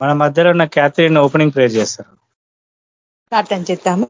మన మధ్యలో ఉన్న క్యాథరిన్ ఓపెనింగ్ ప్రే చేస్తారు. ప్రార్థన చేద్దాము.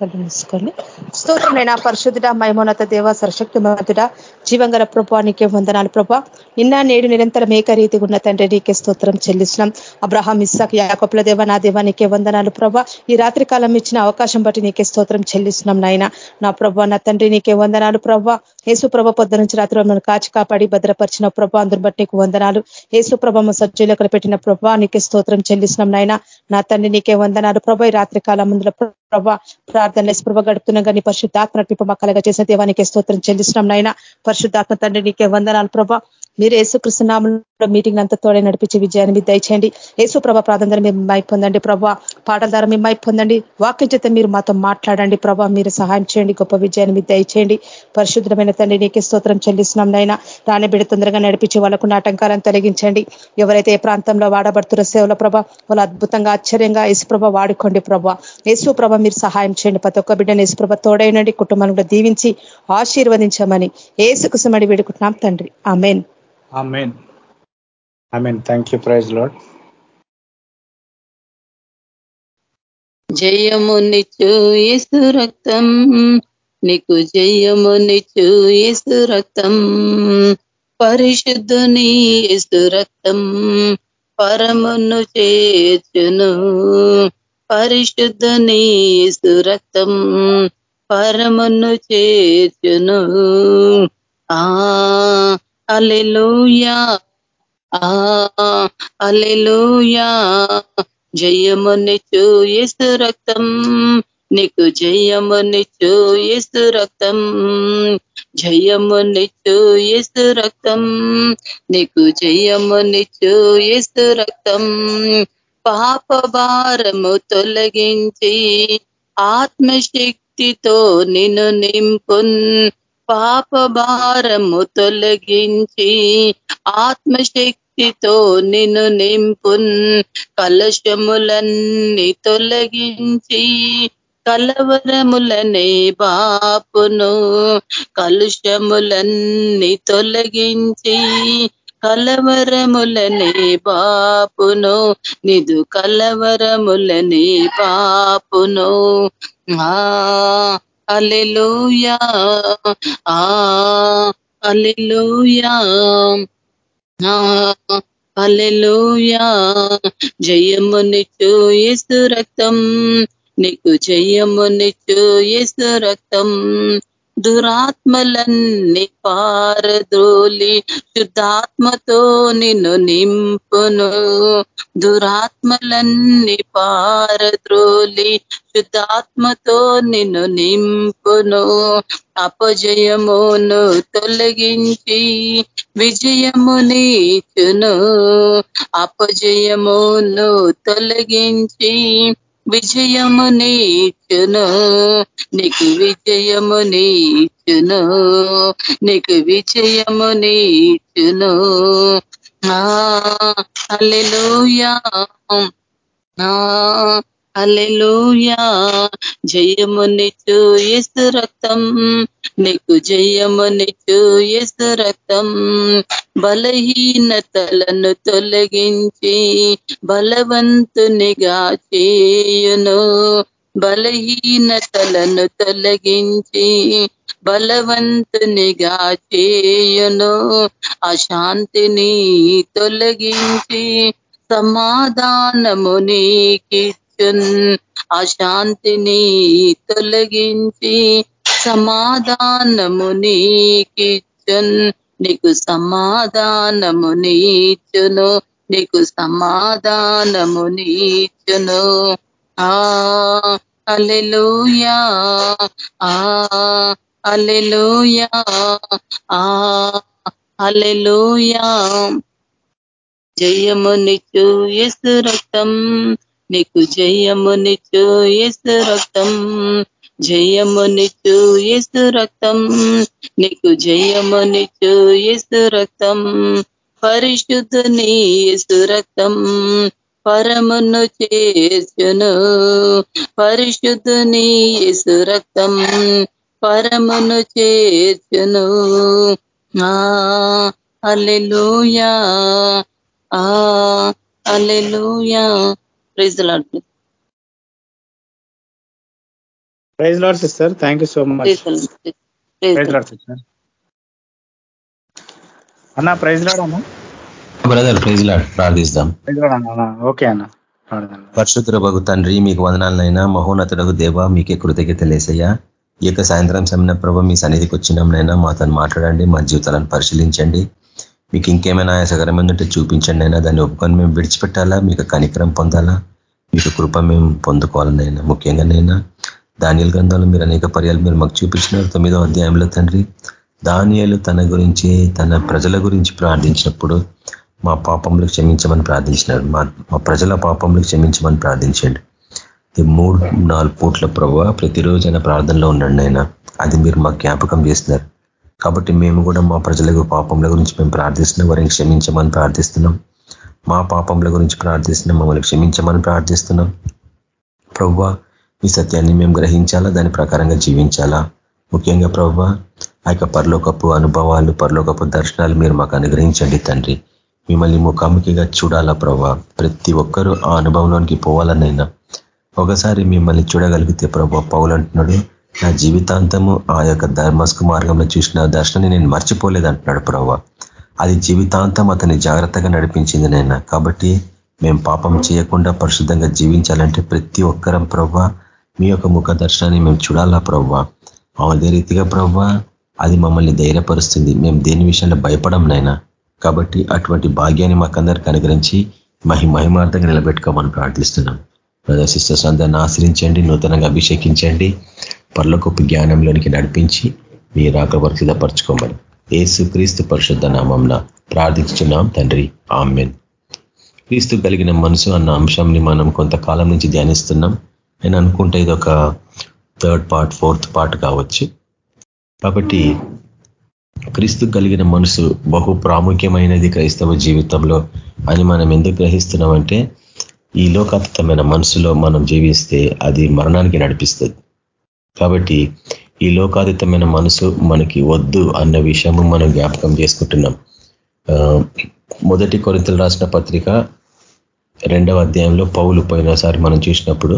కళ్ళు మూసుకొని స్తోత్రమైన పరిశుద్ధుడ మైమోన్నత దేవ సరశక్తి మతుడ జీవంగర ప్రభా నీకే వందనాలు ప్రభా. నిన్న నేడు నిరంతరం ఏకరీతి ఉన్న తండ్రి నీకే స్తోత్రం చెల్లిస్తున్నాం. అబ్రహాం ఇస్సాక్ యాకపుల దేవ నా దేవ నీకే వందనాలు ప్రభా. ఈ రాత్రి కాలం ఇచ్చిన అవకాశం బట్టి నీకే స్తోత్రం చెల్లిస్తున్నాం నాయన. నా ప్రభా నా తండ్రి నీకే వందనాలు ప్రభా. యేసు ప్రభ పొద్దు నుంచి రాత్రి మమ్మల్ని కాచి కాపాడి భద్రపరిచిన ప్రభా అందరి బట్టి నీకు వందనాలు. యేసు ప్రభ సజ్జీలకలు పెట్టిన ప్రభా నీకే స్తోత్రం చెల్లిస్తున్నాం నాయన. నా తండ్రి నీకే వందనాలు. ప్రభ ఈ రాత్రి కాలం ముందుల ప్రభా ప్రార్థన ప్రభ గడుపుతున్నాం కానీ పరిశుద్ధాత్మ నడిపి మా చేసిన దేవానికి స్తోత్రం చెల్లిస్తున్నాం నాయన. పరిశుద్ధాత్మ తండ్రి నీకే వందనాలు ప్రభా. మీరు ఏసుకృష్ణనామంలో మీటింగ్ అంతా తోడే నడిపించి విజయాన్ని మీరు దయచేయండి. యేసు ప్రభా ప్రార్థన మేము మై పొందండి. ప్రభా పాటల ద్వారా మేము మై పొందండి. వాక్య చేత మీరు మాతో మాట్లాడండి. ప్రభా మీరు సహాయం చేయండి. గొప్ప విజయాన్ని మీరు దయచేయండి. పరిశుద్ధమైన తండ్రి నీకే స్తోత్రం చెల్లిస్తున్నాం నైనా రాని బిడ్డ తొందరగా నడిపించి వాళ్ళకు ఆటంకాలను తొలగించండి. ఎవరైతే ఏ ప్రాంతంలో వాడబడుతున్న సేవల ప్రభ వాళ్ళు అద్భుతంగా ఆశ్చర్యంగా ప్రభ వాడుకోండి ప్రభా. యేసు ప్రభ మీరు సహాయం చేయండి. ప్రతి ఒక్క బిడ్డను ప్రభ తోడైనండి కుటుంబాలను దీవించి ఆశీర్వదించమని ఏసుకుసమడి వేడుకుంటున్నాం తండ్రి. Amen. Amen amen thank you praise Lord జయమునిచ్చు Yesu రక్తం. నీకు జయమునిచ్చు యేసు రక్తం. పరిశుద్ధుని యేసు రక్తం. పరమును చేర్చును. పరిశుద్ధుని యేసు రక్తం. పరమును చేర్చును. ఆ అలెలుయా అలెలుయా జయమునిచ్చు ఎసు రక్తం నీకు జయమునిచ్చు ఎసు రక్తం. జయమునిచ్చు ఎసు రక్తం నీకు జయమునిచ్చు ఎసు రక్తం. పాప భారము తొలగించి ఆత్మశక్తితో నిన్ను నింపున్. పాప భారము తొలగించి ఆత్మశక్తితో నిన్ను నింపున్. కలశములన్నీ తొలగించి కలవరములనే బాపును. కలుషములన్నీ తొలగించి కలవరములనే బాపును. నిదు కలవరములనే బాపును. ఆ అలెలుయా అలెలుయా అలెలుయా జయమునిచ్చు ఎసు రక్తం. నీకు జయమునిచ్చు ఎసు రక్తం. దురాత్మలన్నీ పారదోలి శుద్ధాత్మతో నిన్ను నింపును. దురాత్మలన్నీ పారద్రోలి శుద్ధాత్మతో నిన్ను నింపును. అపజయమును తొలగించి విజయము నీచును. అపజయమును తొలగించి విజయము నీచును నీకు విజయము నీచును నీకు విజయము నీచును. అల్లెలుయా అలెలుయా జయమునిచు ఎసు రక్తం. నీకు జయమునిచు ఎసు రక్తం. బలహీనతలను తొలగించి బలవంతునిగా చేయును. బలహీనతలను తొలగించి బలవంతునిగా చేయును. అశాంతిని తొలగించి సమాధానము నీకిచ్చున్ అశాంతిని తొలగించి సమాధానము నీకిచ్చున్. నీకు సమాధానము నీచును నీకు సమాధానము నీచును ఆ అలెలుయా ఆ అలెలుయా ఆ అలెలుయా జయమునిచ్చు ఎసు రక్తం. నీకు జయమునిచ్చు ఏసు రక్తం. జయమునిచ్చు ఏసు రక్తం. నీకు జయమునిచ్చు ఏసు రక్తం. పరిశుద్ధుని ఏసు రక్తం. పరమును చేర్చును. పరిశుద్ధుని ఏసు రక్తం. పరమును చేర్చును. Alleluia alleluia praise Lord praise Lord sister. Thank you so much. Praise Lord sister. అన్న ప్రైజ్ లాడ్ అన్న? బ్రదర్ ప్రైజ్ లాడ్ ప్రార్థిస్తాం. ప్రైజ్ లాడ్ అన్న ఓకే అన్న. పరిశుద్ధ బగు తండ్రి మీకు వందనాలనైనా. మహోన్నతులకు దేవ మీకే కృతజ్ఞతలేసయ్యా. ఈ యొక్క సాయంత్రం సమయ ప్రభు మీ సన్నిధికి వచ్చినాంనైనా మాతో మాట్లాడండి మా జీవితాలను పరిశీలించండి. మీకు ఇంకేమైనా ఆయాసకరమైనట్టు చూపించండి అయినా దాన్ని ఒప్పుకొని మేము విడిచిపెట్టాలా? మీకు కనికరం పొందాలా? మీకు కృప మేము పొందుకోవాలనైనా ముఖ్యంగా నైనా దానియల్ గ్రంథంలో మీరు అనేక పర్యాలు మీరు మాకు చూపించినారు. తొమ్మిదో అధ్యాయంలో తండ్రి దానియాలు తన గురించి తన ప్రజల గురించి ప్రార్థించినప్పుడు మా పాపంలో క్షమించమని ప్రార్థించినారు. మా మా ప్రజల పాపంలో క్షమించమని ప్రార్థించండి. మూడు నాలుగు పూట్ల ప్రభావ ప్రతిరోజు ఆయన ప్రార్థనలో ఉండండి అయినా అది మీరు మాకు జ్ఞాపకం చేస్తున్నారు. కాబట్టి మేము కూడా మా ప్రజలకు పాపముల గురించి మేము ప్రార్థిస్తున్నాం. వారిని క్షమించమని ప్రార్థిస్తున్నాం. మా పాపముల గురించి ప్రార్థిస్తున్నాం. మమ్మల్ని క్షమించమని ప్రార్థిస్తున్నాం. ప్రవ్వ ఈ సత్యాన్ని మేము గ్రహించాలా? దాని ప్రకారంగా జీవించాలా? ముఖ్యంగా ప్రవ్వ ఆ యొక్క పరలోకపు అనుభవాలు పరలోకపు దర్శనాలు మీరు మాకు అనుగ్రహించండి తండ్రి. మిమ్మల్ని ముఖాముఖిగా చూడాలా ప్రభా? ప్రతి ఒక్కరూ ఆ అనుభవంలోనికి పోవాలనైనా. ఒకసారి మిమ్మల్ని చూడగలిగితే ప్రభా పౌలు అంటున్నాడు నా జీవితాంతము ఆ యొక్క ధర్మస్కు మార్గంలో చూసిన దర్శనాన్ని నేను మర్చిపోలేదు అంటున్నాడు ప్రభా అది జీవితాంతం అతన్ని జాగ్రత్తగా నడిపించింది నేను కాబట్టి మేము పాపం చేయకుండా పరిశుద్ధంగా జీవించాలంటే ప్రతి ఒక్కరం ప్రవ్వా మీ యొక్క ముఖ దర్శనాన్ని మేము చూడాలా ప్రవ్వా? అదే రీతిగా ప్రవ్వా అది మమ్మల్ని ధైర్యపరుస్తుంది. మేము దేని విషయంలో భయపడం నైనా కాబట్టి అటువంటి భాగ్యాన్ని మాకందరికి అనుగ్రహించి మహి మహిమార్థంగా నిలబెట్టుకోమని ప్రార్థిస్తున్నాం. బ్రదర్ సిస్టర్స్ అందరిని ఆశ్రయించండి నూతనంగా అభిషేకించండి. పర్లకొప్పు జ్ఞానంలోనికి నడిపించి మీ రాక సిద్ధపరచుకోమని ఏసు క్రీస్తు పరిశుద్ధ నామంన ప్రార్థించున్నాం తండ్రి. ఆమెన్. క్రీస్తు కలిగిన మనసు అన్న అంశంని మనం కొంతకాలం నుంచి ధ్యానిస్తున్నాం. నేను అనుకుంటే ఇది ఒక థర్డ్ పార్ట్ ఫోర్త్ పార్ట్ కావచ్చు. కాబట్టి క్రీస్తు కలిగిన మనసు బహు ప్రాముఖ్యమైనది క్రైస్తవ జీవితంలో అని మనం ఎందుకు గ్రహిస్తున్నామంటే ఈ లోకాతీతమైన మనసులో మనం జీవిస్తే అది మరణానికి నడిపిస్తుంది. కాబట్టి ఈ లోకాతీతమైన మనసు మనకి వద్దు అన్న విషయము మనం జ్ఞాపకం చేసుకుంటున్నాం. మొదటి కొరింతలు రాసిన పత్రిక రెండవ అధ్యాయంలో పౌలు పోయినసారి మనం చూసినప్పుడు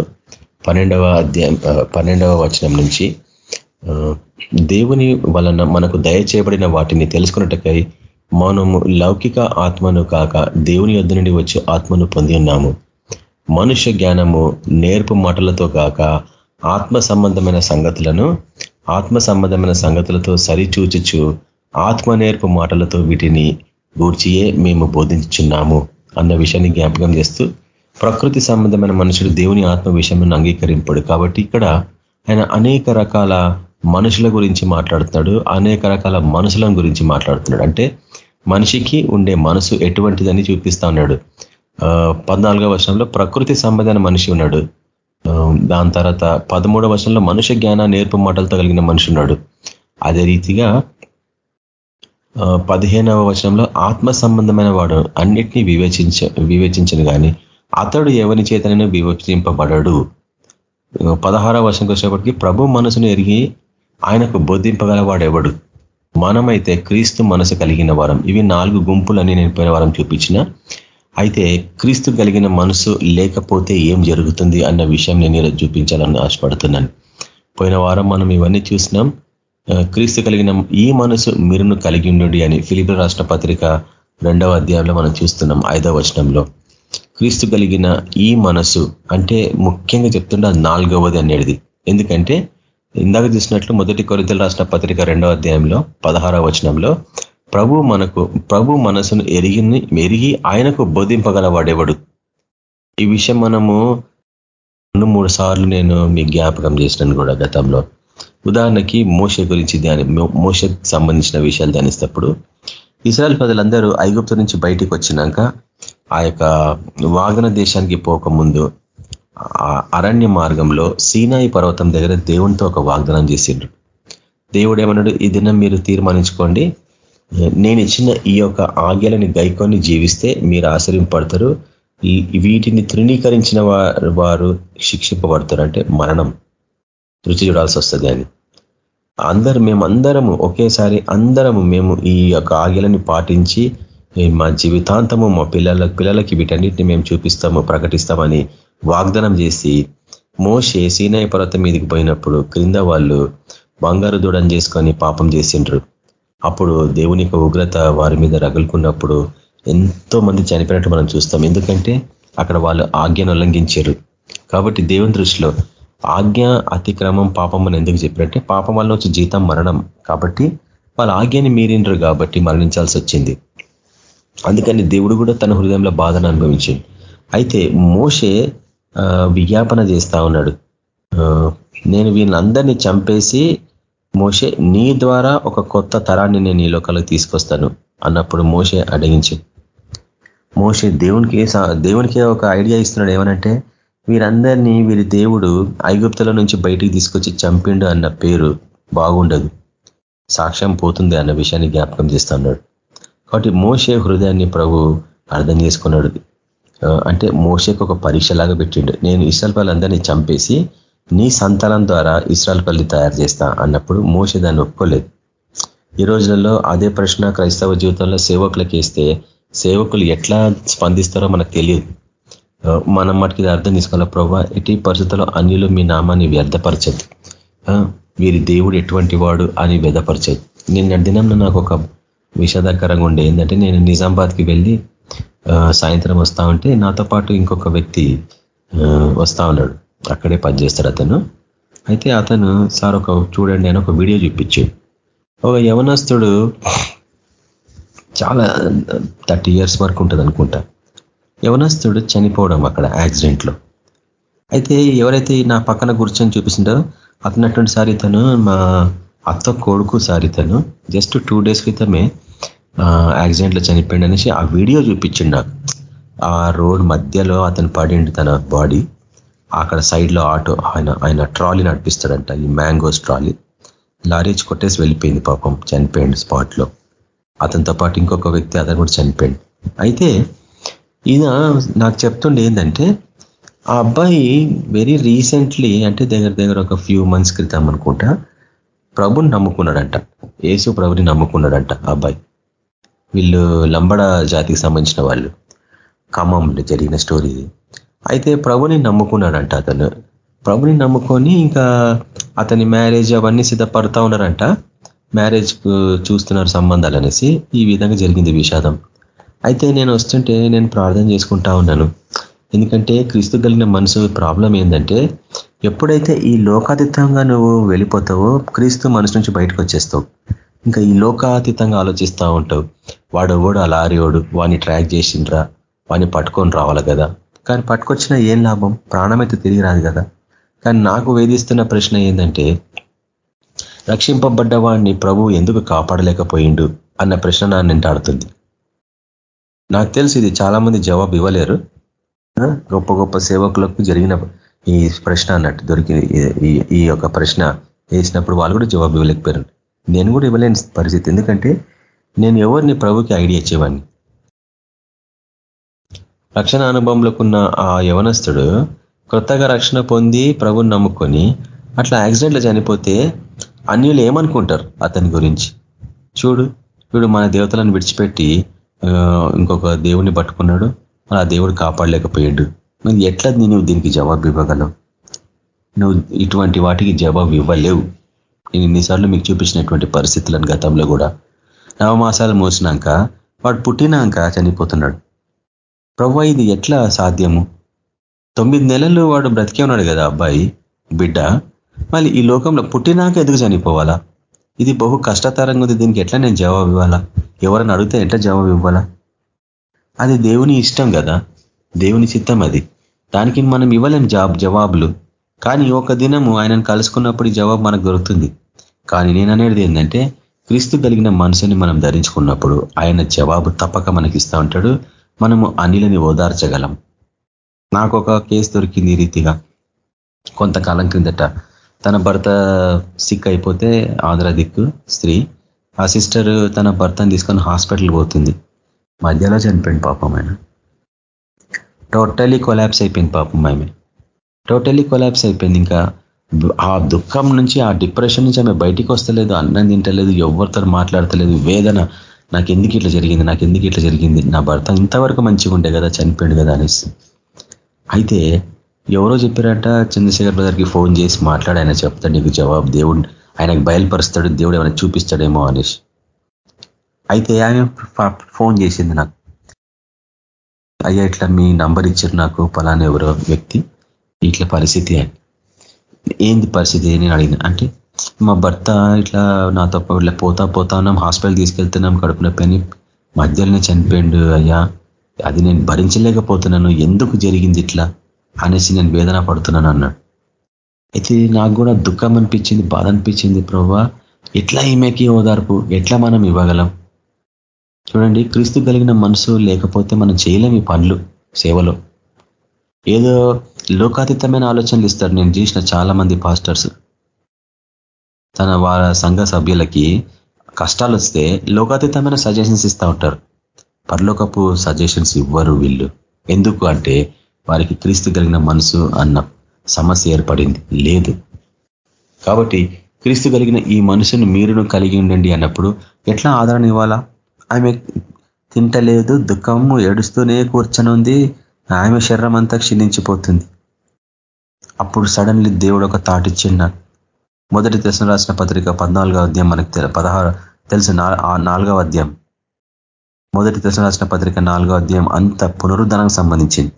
పన్నెండవ అధ్యాయం పన్నెండవ వచనం నుంచి దేవుని వలన మనకు దయచేయబడిన వాటిని తెలుసుకున్నట్టుకై మనము లౌకిక ఆత్మను కాక దేవుని యొద్ నుండి వచ్చి ఆత్మను పొంది ఉన్నాము. మనుష్య జ్ఞానము నేర్పు మాటలతో కాక ఆత్మ సంబంధమైన సంగతులను ఆత్మ సంబంధమైన సంగతులతో సరిచూచుచు ఆత్మ నేర్పు మాటలతో వీటిని గూర్చియే మేము బోధించున్నాము అన్న విషయాన్ని జ్ఞాపకం చేస్తూ ప్రకృతి సంబంధమైన మనుషుడు దేవుని ఆత్మ విషయం అంగీకరింపడు కాబట్టి ఇక్కడ ఆయన అనేక రకాల మనుషుల గురించి మాట్లాడుతున్నాడు అనేక రకాల మనుషుల గురించి మాట్లాడుతున్నాడు. అంటే మనిషికి ఉండే మనసు ఎటువంటిదని చూపిస్తా ఉన్నాడు. పద్నాలుగో వర్షంలో ప్రకృతి సంబంధమైన మనిషి ఉన్నాడు. దాని తర్వాత పదమూడవ వర్షంలో మనుష్య జ్ఞాన నేర్పు మాటలతో కలిగిన మనిషి ఉన్నాడు. అదే రీతిగా పదిహేనవ వచనంలో ఆత్మ సంబంధమైన వాడు అన్నిటినీ వివేచించ వివేచించను కానీ అతడు ఎవరి చేతనైనా వివేచింపబడడు. పదహారవ వర్షంకి వచ్చేప్పటికీ ప్రభు మనసును ఎరిగి ఆయనకు బోధింపగలవాడెవడు? మనమైతే క్రీస్తు మనసు కలిగిన వారం. ఇవి నాలుగు గుంపులని నేను పోయిన వారం చూపించిన. అయితే క్రీస్తు కలిగిన మనసు లేకపోతే ఏం జరుగుతుంది అన్న విషయం నేను చూపించాలని ఆశపడుతున్నాను. పోయిన వారం మనం ఇవన్నీ చూసినాం. క్రీస్తు కలిగిన ఈ మనసు మీరును కలిగి ఉండండి అని ఫిలిపిన్ రాష్ట్ర పత్రిక రెండవ అధ్యాయంలో మనం చూస్తున్నాం ఐదవ వచనంలో. క్రీస్తు కలిగిన ఈ మనసు అంటే ముఖ్యంగా చెప్తుండే నాలుగవది అనేది ఎందుకంటే ఇందాక చూసినట్లు మొదటి కొరితలు రాసిన పత్రిక రెండవ అధ్యాయంలో పదహారవ వచనంలో ప్రభు మనకు ప్రభు మనసును ఎరిగి ఎరిగి ఆయనకు బోధింపగలవాడేవాడు? ఈ విషయం మనము రెండు మూడు సార్లు నేను మీ జ్ఞాపకం చేసినాను కూడా గతంలో. ఉదాహరణకి మోష గురించి ధ్యాని మోషకు సంబంధించిన విషయాలు ధ్యానిస్తప్పుడు ఇస్రాయల్ ప్రజలందరూ ఐగుప్తు నుంచి బయటికి వచ్చినాక ఆ యొక్క వాగన దేశానికి పోకముందు అరణ్య మార్గంలో సీనాయి పర్వతం దగ్గర దేవునితో ఒక వాగ్దానం చేసిండ్రు. దేవుడు ఏమన్నాడు ఈ దినం మీరు తీర్మానించుకోండి నేను ఇచ్చిన ఈ యొక్క ఆజ్ఞలని గైకొని జీవిస్తే మీరు ఆశ్రయింపడతారు. వీటిని తృణీకరించిన వారు శిక్షింపబడతారు అంటే మరణం. రుచి చూడాల్సి వస్తుంది అని అందరు మేమందరము ఒకేసారి అందరము మేము ఈ యొక్క ఆజ్ఞలని పాటించి మా జీవితాంతము మా పిల్లల పిల్లలకి వీటన్నిటిని మేము చూపిస్తాము ప్రకటిస్తామని వాగ్దానం చేసి మోసే సీనాయ పర్వతం మీదకి పోయినప్పుడు క్రింద వాళ్ళు బంగారు దూడం చేసుకొని పాపం చేసిండ్రు. అప్పుడు దేవుని ఉగ్రత వారి మీద రగులుకున్నప్పుడు ఎంతో మంది చనిపోయినట్టు మనం చూస్తాం. ఎందుకంటే అక్కడ వాళ్ళు ఆజ్ఞను ఉల్లంఘించారు. కాబట్టి దేవుని దృష్టిలో ఆజ్ఞ అతిక్రమం పాపం అని ఎందుకు చెప్పినట్టే పాపం వల్ల వచ్చి జీతం మరణం. కాబట్టి వాళ్ళ ఆజ్ఞని మీరిండ్రు కాబట్టి మరణించాల్సి వచ్చింది. అందుకని దేవుడు కూడా తన హృదయంలో బాధను అనుభవించింది అయితే మోషే విజ్ఞాపన చేస్తా ఉన్నాడు. నేను వీళ్ళందరినీ చంపేసి మోషే నీ ద్వారా ఒక కొత్త తరాన్ని నేను ఈ లోకాలకు తీసుకొస్తాను అన్నప్పుడు మోషే అడిగించి మోషే దేవునికి దేవునికి ఒక ఐడియా ఇస్తున్నాడు ఏమనంటే వీరందరినీ వీరి దేవుడు ఐగుప్తుల నుంచి బయటికి తీసుకొచ్చి చంపిండు అన్న పేరు బాగుండదు. సాక్ష్యం పోతుంది అన్న విషయాన్ని జ్ఞాపకం చేస్తున్నాడు కాబట్టి మోసే హృదయాన్ని ప్రభు అర్థం చేసుకున్నాడు. అంటే మోసకు ఒక పరీక్షలాగా పెట్టిండు. నేను ఇస్రాల్ చంపేసి నీ సంతానం ద్వారా ఇస్రాల్ పల్లి తయారు చేస్తా అన్నప్పుడు మోసే దాన్ని ఒప్పుకోలేదు. ఈ రోజులలో అదే ప్రశ్న క్రైస్తవ జీవితంలో సేవకులకు వేస్తే సేవకులు ఎట్లా స్పందిస్తారో మనకు తెలియదు. మనం మటుకు అర్థం తీసుకోవాలి ప్రభావ ఎట్టి పరిస్థితుల్లో అన్యులు మీ నామాన్ని వ్యర్థపరచదు. వీరి దేవుడు ఎటువంటి వాడు అని వ్యర్థపరచదు నిన్న దినంలో నాకు ఒక విషాదకరంగా ఉండే ఏంటంటే నేను నిజామాబాద్కి వెళ్ళి సాయంత్రం వస్తా ఉంటే నాతో పాటు ఇంకొక వ్యక్తి వస్తా ఉన్నాడు. అక్కడే పనిచేస్తాడు అతను. అయితే అతను సార్ ఒక చూడండి అని ఒక వీడియో చూపించాడు ఒక యవనస్తుడు చాలా థర్టీ ఇయర్స్ వరకు ఉంటుంది అనుకుంటా. యవనస్తుడు చనిపోవడం అక్కడ యాక్సిడెంట్లో. అయితే ఎవరైతే నా పక్కన కూర్చొని చూపిస్తుంటారో అతనటువంటి సారి తను మా అత్త కొడుకు సారి తను జస్ట్ టూ డేస్ క్రితమే యాక్సిడెంట్లో చనిపోయింది అనేసి ఆ వీడియో చూపించిండు నాకు. ఆ రోడ్ మధ్యలో అతను పడిండు తన బాడీ. అక్కడ సైడ్లో ఆటో ఆయన ఆయన ట్రాలీ నడిపిస్తాడంట ఈ మ్యాంగోస్ ట్రాలీ. లారీజ్ కొట్టేసి వెళ్ళిపోయింది పాపం చనిపోయింది స్పాట్లో. అతనితో పాటు ఇంకొక వ్యక్తి అతను కూడా చనిపోయింది అయితే ఈయన నాకు చెప్తుండే ఏంటంటే ఆ అబ్బాయి వెరీ రీసెంట్లీ అంటే దగ్గర దగ్గర ఒక ఫ్యూ మంత్స్ క్రితం అనుకుంటా ప్రభుని నమ్ముకున్నాడంట. యేసు ప్రభుని నమ్ముకున్నాడంట అబ్బాయి. వీళ్ళు లంబడ జాతికి సంబంధించిన వాళ్ళు. ఖమ్మంలో జరిగిన స్టోరీ అయితే ప్రభుని నమ్ముకున్నాడంట అతను. ప్రభుని నమ్ముకొని ఇంకా అతని మ్యారేజ్ అవన్నీ సిద్ధపడతా ఉన్నారంట. మ్యారేజ్ చూస్తున్నారు సంబంధాలు అనేసి. ఈ విధంగా జరిగింది విషాదం. అయితే నేను వస్తుంటే నేను ప్రార్థన చేసుకుంటా ఉన్నాను. ఎందుకంటే క్రీస్తు కలిగిన మనసు ప్రాబ్లం ఏంటంటే ఎప్పుడైతే ఈ లోకాతీతంగా నువ్వు వెళ్ళిపోతావో క్రీస్తు మనసు నుంచి బయటకు వచ్చేస్తావు. ఇంకా ఈ లోకాతీతంగా ఆలోచిస్తూ ఉంటావు. వాడు ఓడు ఆ ఓడు వాడిని ట్రాక్ చేసిండ్రా వాడిని పట్టుకొని రావాలి కదా. కానీ పట్టుకొచ్చిన ఏం లాభం? ప్రాణమైతే తిరిగి రాదు కదా. కానీ నాకు వేధిస్తున్న ప్రశ్న ఏంటంటే రక్షింపబడ్డ వాడిని ప్రభు ఎందుకు కాపాడలేకపోయిండు? అన్న ప్రశ్న నా నింటాడుతుంది. నాకు తెలిసి ఇది చాలామంది జవాబు ఇవ్వలేరు. గొప్ప గొప్ప సేవకులకు జరిగిన ఈ ప్రశ్న అన్నట్టు దొరికింది. ఈ యొక్క ప్రశ్న వేసినప్పుడు వాళ్ళు కూడా జవాబు ఇవ్వలేకపోయారు నేను కూడా ఇవ్వలేని పరిస్థితి. ఎందుకంటే నేను ఎవరిని ప్రభుకి ఐడియా ఇచ్చేవాడిని రక్షణ అనుభవంలోకున్న ఆ యవనస్తుడు కొత్తగా రక్షణ పొంది ప్రభుని నమ్ముకొని అట్లా యాక్సిడెంట్లో చనిపోతే అన్యులు ఏమనుకుంటారు అతని గురించి? చూడు వీడు మన దేవతలను విడిచిపెట్టి ఇంకొక దేవుణ్ణి పట్టుకున్నాడు. ఆ దేవుడు కాపాడలేకపోయాడు. మరి ఎట్లా నువ్వు దీనికి జవాబు ఇవ్వగలవు? నువ్వు ఇటువంటి వాటికి జవాబు ఇవ్వలేవు. నేను ఇన్నిసార్లు మీకు చూపించినటువంటి పరిస్థితులను గతంలో కూడా నవమాసాలు మోసినాక వాడు పుట్టినాక చనిపోతున్నాడు. ప్రభు ఇది ఎట్లా సాధ్యము? తొమ్మిది నెలలు వాడు బ్రతికే ఉన్నాడు కదా అబ్బాయి బిడ్డ. మళ్ళీ ఈ లోకంలో పుట్టినాక ఎదుగు చనిపోవాలా? ఇది బహు కష్టతరంగా ఉంది దీనికి ఎట్లా నేను జవాబు ఇవ్వాలా? ఎవరైనా అడిగితే ఎట్లా జవాబు ఇవ్వాలా? అది దేవుని ఇష్టం కదా దేవుని చిత్తం అది. దానికి మనం ఇవ్వలేం జాబ్ జవాబులు. కానీ ఒక దినము ఆయనను కలుసుకున్నప్పుడు జవాబు మనకు దొరుకుతుంది. కానీ నేను అనేది ఏంటంటే క్రీస్తు కలిగిన మనసుని మనం ధరించుకున్నప్పుడు ఆయన జవాబు తప్పక మనకి ఇస్తూ ఉంటాడు. మనము అనిలని ఓదార్చగలం. నాకు ఒక కేసు దొరికింది రీతిగా. కొంతకాలం క్రిందట తన భర్త సిక్ అయిపోతే ఆంధ్ర దిక్కు స్త్రీ ఆ సిస్టర్ తన భర్తను తీసుకొని హాస్పిటల్ పోతుంది. మధ్యలో చనిపోయింది పాపం ఆయన టోటలీ కొలాబ్స్ అయిపోయింది పాపం ఆమె. టోటలీ కొలాబ్స్ అయిపోయింది. ఇంకా ఆ దుఃఖం నుంచి ఆ డిప్రెషన్ నుంచి ఆమె బయటికి వస్తలేదు అన్నం తింటలేదు ఎవరితో మాట్లాడతలేదు వేదన నాకు ఎందుకు ఇట్లా జరిగింది? నాకు ఎందుకు ఇట్లా జరిగింది? నా భర్త ఇంతవరకు మంచిగా ఉండే కదా చనిపోయింది కదా అనేసి. అయితే ఎవరో చెప్పారట చంద్రశేఖర్ బ్రదర్కి ఫోన్ చేసి మాట్లాడి ఆయన చెప్తాడు నీకు జవాబు దేవుడు ఆయనకు బయలుపరుస్తాడు దేవుడు ఏమైనా చూపిస్తాడేమో అనేసి. అయితే ఆమె ఫోన్ చేసింది నాకు. అయ్యా ఇట్లా మీ నంబర్ ఇచ్చారు నాకు పలానా ఎవరో వ్యక్తి ఇట్లా పరిస్థితి అని. ఏంది పరిస్థితి? అని అడిగిన అంటే మా భర్త ఇట్లా నాతో ఇట్లా పోతా పోతా ఉన్నాం హాస్పిటల్ తీసుకెళ్తున్నాం కడుపు నొప్పి మధ్యలోనే చనిపోయిండు అయ్యా. అది నేను భరించలేకపోతున్నాను ఎందుకు జరిగింది ఇట్లా అనేసి నేను వేదన పడుతున్నాను అన్నాడు. అయితే నాకు కూడా దుఃఖం అనిపించింది బాధ అనిపించింది ప్రభా. ఎట్లా ఈమెకి ఓదార్పు ఎట్లా మనం ఇవ్వగలం? చూడండి క్రీస్తు కలిగిన మనసు లేకపోతే మనం చేయలేం ఈ పనులు సేవలో. ఏదో లోకాతీతమైన ఆలోచనలు ఇస్తారు. నేను చేసిన చాలా మంది పాస్టర్స్. తన వారి సంఘ సభ్యులకి కష్టాలు వస్తే లోకాతీతమైన సజెషన్స్ ఇస్తూ ఉంటారు. పర్లోకపు సజెషన్స్ ఇవ్వరు వీళ్ళు. ఎందుకు అంటే వారికి క్రీస్తు కలిగిన మనసు అన్న సమస్య ఏర్పడింది. లేదు. కాబట్టి క్రీస్తు కలిగిన ఈ మనసును మీరును కలిగి ఉండండి అన్నప్పుడు ఎట్లా ఆదరణ ఇవ్వాలా? ఆమె తింటలేదు దుఃఖము ఏడుస్తూనే కూర్చొని ఉంది ఆమె శరీరం అంతా క్షీణించిపోతుంది. అప్పుడు సడన్లీ దేవుడు ఒక థాట్ మొదటి దశను రాసిన పత్రిక పద్నాలుగో అధ్యాయం మనకు పదహారు తెలుసు నాలుగవ అధ్యాయం. మొదటి దశను రాసిన పత్రిక నాలుగో అధ్యాయం అంత పునరుద్ధరణకు సంబంధించింది.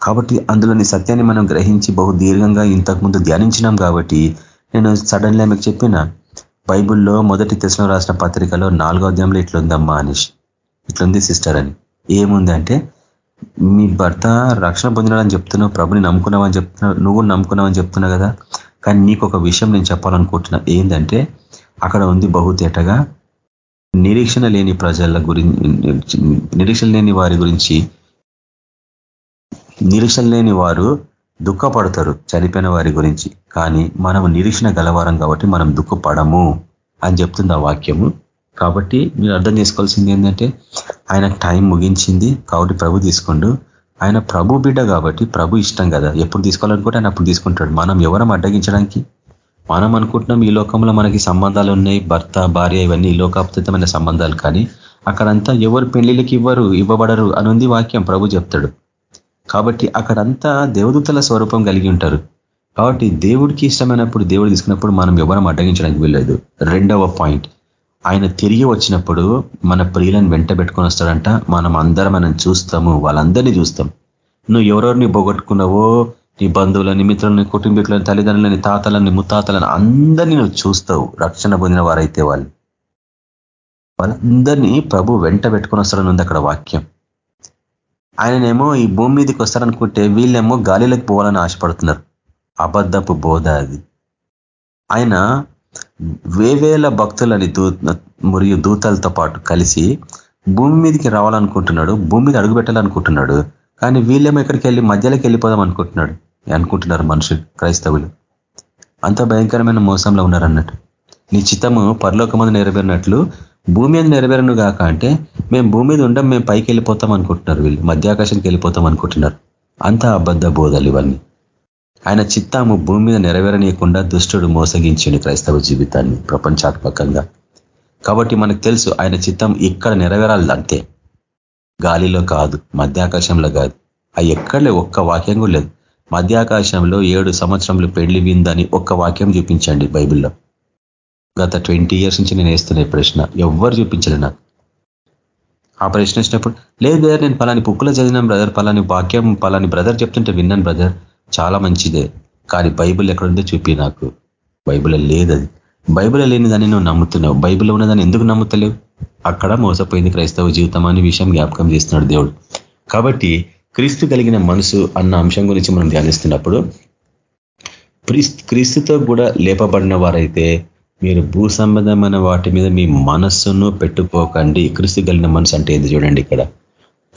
కాబట్టి అందులోని సత్యాన్ని మనం గ్రహించి బహు దీర్ఘంగా ఇంతకుముందు ధ్యానించినాం కాబట్టి నేను సడన్లీ మీకు చెప్పిన బైబుల్లో మొదటి దశలో రాసిన పత్రికలో నాలుగో అధ్యాయంలో ఇట్లుందమ్మా అనేసి ఇట్లుంది సిస్టర్ అని. ఏముంది అంటే మీ భర్త రక్షణ పొందినాడని చెప్తున్నావు ప్రభుని నమ్ముకున్నావని చెప్తున్నావు నువ్వు నమ్ముకున్నావని చెప్తున్నావు కదా. కానీ నీకు ఒక విషయం నేను చెప్పాలనుకుంటున్నా. ఏంటంటే అక్కడ ఉంది బహుతేటగా నిరీక్షణ లేని ప్రజల గురించి నిరీక్షణ లేని వారి గురించి నిరీక్షణ లేని వారు దుఃఖపడతారు చనిపోయిన వారి గురించి. కానీ మనము నిరీక్షణ గలవారం కాబట్టి మనం దుఃఖపడము అని చెప్తుంది ఆ వాక్యము. కాబట్టి మీరు అర్థం చేసుకోవాల్సింది ఏంటంటే ఆయన టైం ముగించింది కాబట్టి ప్రభు తీసుకోండు. ఆయన ప్రభు బిడ్డ కాబట్టి ప్రభు ఇష్టం కదా. ఎప్పుడు తీసుకోవాలనుకుంటే ఆయన అప్పుడు తీసుకుంటాడు. మనం ఎవరం అడ్డగించడానికి? మనం అనుకుంటున్నాం ఈ లోకంలో మనకి సంబంధాలు ఉన్నాయి భర్త భార్య ఇవన్నీ లోకాప్తమైన సంబంధాలు. కానీ అక్కడంతా ఎవరు పెళ్ళిళ్ళకి ఇవ్వరు ఇవ్వబడరు అనుంది వాక్యం ప్రభు చెప్తాడు. కాబట్టి అక్కడంతా దేవదూతల స్వరూపం కలిగి ఉంటారు. కాబట్టి దేవుడికి ఇష్టమైనప్పుడు దేవుడు తీసుకున్నప్పుడు మనం ఎవరం అడ్డగించడానికి వీల్లేదు. రెండవ పాయింట్. ఆయన తిరిగి వచ్చినప్పుడు మన ప్రియులను వెంట పెట్టుకొని వస్తాడంట మనం అందరం మనం చూస్తాము వాళ్ళందరినీ చూస్తాం. నువ్వు ఎవరెవరిని పోగొట్టుకున్నావో నీ బంధువులని మిత్రులని కుటుంబీకులని తల్లిదండ్రులని తాతలని ముత్తాతలని అందరినీ నువ్వు చూస్తావు. రక్షణ పొందిన వారైతే వాళ్ళు. వాళ్ళందరినీ ప్రభు వెంట పెట్టుకొని వస్తాడని ఉంది అక్కడ వాక్యం. ఆయననేమో ఈ భూమి మీదకి వస్తారనుకుంటే వీళ్ళేమో గాలిలోకి పోవాలని ఆశపడుతున్నారు. అబద్ధపు బోధ అది. ఆయన వేవేల భక్తులని దూ మరియు దూతలతో పాటు కలిసి భూమి మీదకి రావాలనుకుంటున్నాడు భూమి మీద అడుగుపెట్టాలనుకుంటున్నాడు కానీ వీళ్ళేమో ఇక్కడికి వెళ్ళి మధ్యలోకి వెళ్ళిపోదాం అనుకుంటున్నాడు. అనుకుంటున్నారు మనుషులు క్రైస్తవులు. అంత భయంకరమైన మోసంలో ఉన్నారు అన్నట్టు నీ చిత్తము పరలోకమంది నెరవేరినట్లు భూమి మీద నెరవేరను కాక అంటే మేము భూమి మీద ఉండం మేము పైకి వెళ్ళిపోతాం అనుకుంటున్నారు వీళ్ళు మధ్యాకాశానికి వెళ్ళిపోతాం అనుకుంటున్నారు. అంత అబద్ధ బోధలు ఇవన్నీ. ఆయన చిత్తాము భూమి మీద నెరవేరనీయకుండా దుష్టుడు మోసగించిండు క్రైస్తవ జీవితాన్ని ప్రపంచాత్మకంగా. కాబట్టి మనకు తెలుసు ఆయన చిత్తం ఇక్కడ నెరవేరాలి అంతే గాలిలో కాదు మధ్యాకాశంలో కాదు. అవి ఎక్కడలే ఒక్క వాక్యం కూడా లేదు. మధ్యాకాశంలో ఏడు సంవత్సరంలో పెళ్ళి విందని ఒక్క వాక్యం చూపించండి బైబిల్లో. గత ట్వంటీ ఇయర్స్ నుంచి నేను వేస్తున్న ప్రశ్న ఎవ్వరు చూపించలే నాకు. ఆ ప్రశ్న వచ్చినప్పుడు లేదు బ్రదర్ నేను పలాని పుక్కులో చదివినాను బ్రదర్ పలాని వాక్యం పలాని బ్రదర్ చెప్తుంటే విన్నాను బ్రదర్. చాలా మంచిదే. కానీ బైబిల్ ఎక్కడుందో చూపి నాకు. బైబిల్ లేదు అది లేనిదని లేని దాన్ని నువ్వు నమ్ముతున్నావు. బైబిల్ ఉన్నదాన్ని ఎందుకు నమ్ముతలేవు? అక్కడ మోసపోయింది క్రైస్తవ జీవితం అనే విషయం జ్ఞాపకం చేస్తున్నాడు దేవుడు. కాబట్టి క్రీస్తు కలిగిన మనసు అన్న అంశం గురించి మనం ధ్యానిస్తున్నప్పుడు క్రీస్తుతో కూడా లేపబడిన వారైతే మీరు భూ సంబంధమైన వాటి మీద మీ మనస్సును పెట్టుకోకండి. క్రీస్తు కలిగిన మనసు అంటే ఏంది చూడండి ఇక్కడ.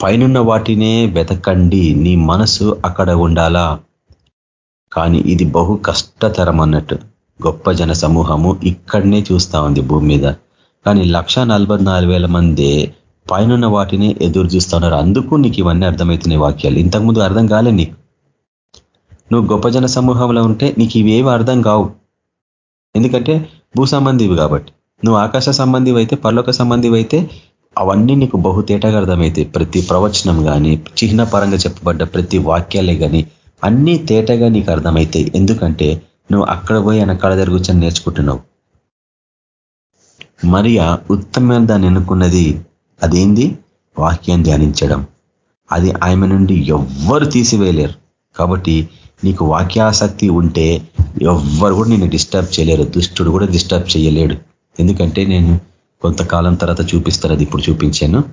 పైనున్న వాటినే వెతకండి. నీ మనసు అక్కడ ఉండాలా? కానీ ఇది బహు కష్టతరం అన్నట్టు. గొప్ప జన సమూహము ఇక్కడనే చూస్తా ఉంది భూమి మీద. కానీ లక్ష మంది పైన వాటిని ఎదురు చూస్తా ఉన్నారు. అందుకు నీకు ఇవన్నీ అర్థమవుతున్నాయి వాక్యాలు. ఇంతకుముందు అర్థం కాలే నీకు. నువ్వు గొప్ప జన సమూహంలో ఉంటే నీకు ఇవేవి అర్థం కావు. ఎందుకంటే భూ సంబంధివి కాబట్టి. నువ్వు ఆకాశ సంబంధివి అయితే పర్లోక సంబంధివి అయితే అవన్నీ నీకు బహుతేటగా అర్థమవుతాయి. ప్రతి ప్రవచనం కానీ చిహ్న పరంగా చెప్పబడ్డ ప్రతి వాక్యాలే కానీ అన్నీ తేటగా నీకు అర్థమవుతాయి ఎందుకంటే నువ్వు అక్కడ పోయి ఆయన కళ నేర్చుకుంటున్నావు. మరియా ఉత్తమైన దాన్ని ఎన్నుకున్నది? అదేంది? వాక్యం ధ్యానించడం. అది ఆమె నుండి ఎవ్వరు తీసివేయలేరు. కాబట్టి నీకు వాక్యాసక్తి ఉంటే ఎవ్వరు కూడా నేను డిస్టర్బ్ చేయలేరు. దుష్టుడు కూడా డిస్టర్బ్ చేయలేడు. ఎందుకంటే నేను కొంతకాలం తర్వాత చూపిస్తారు అది ఇప్పుడు చూపించాను.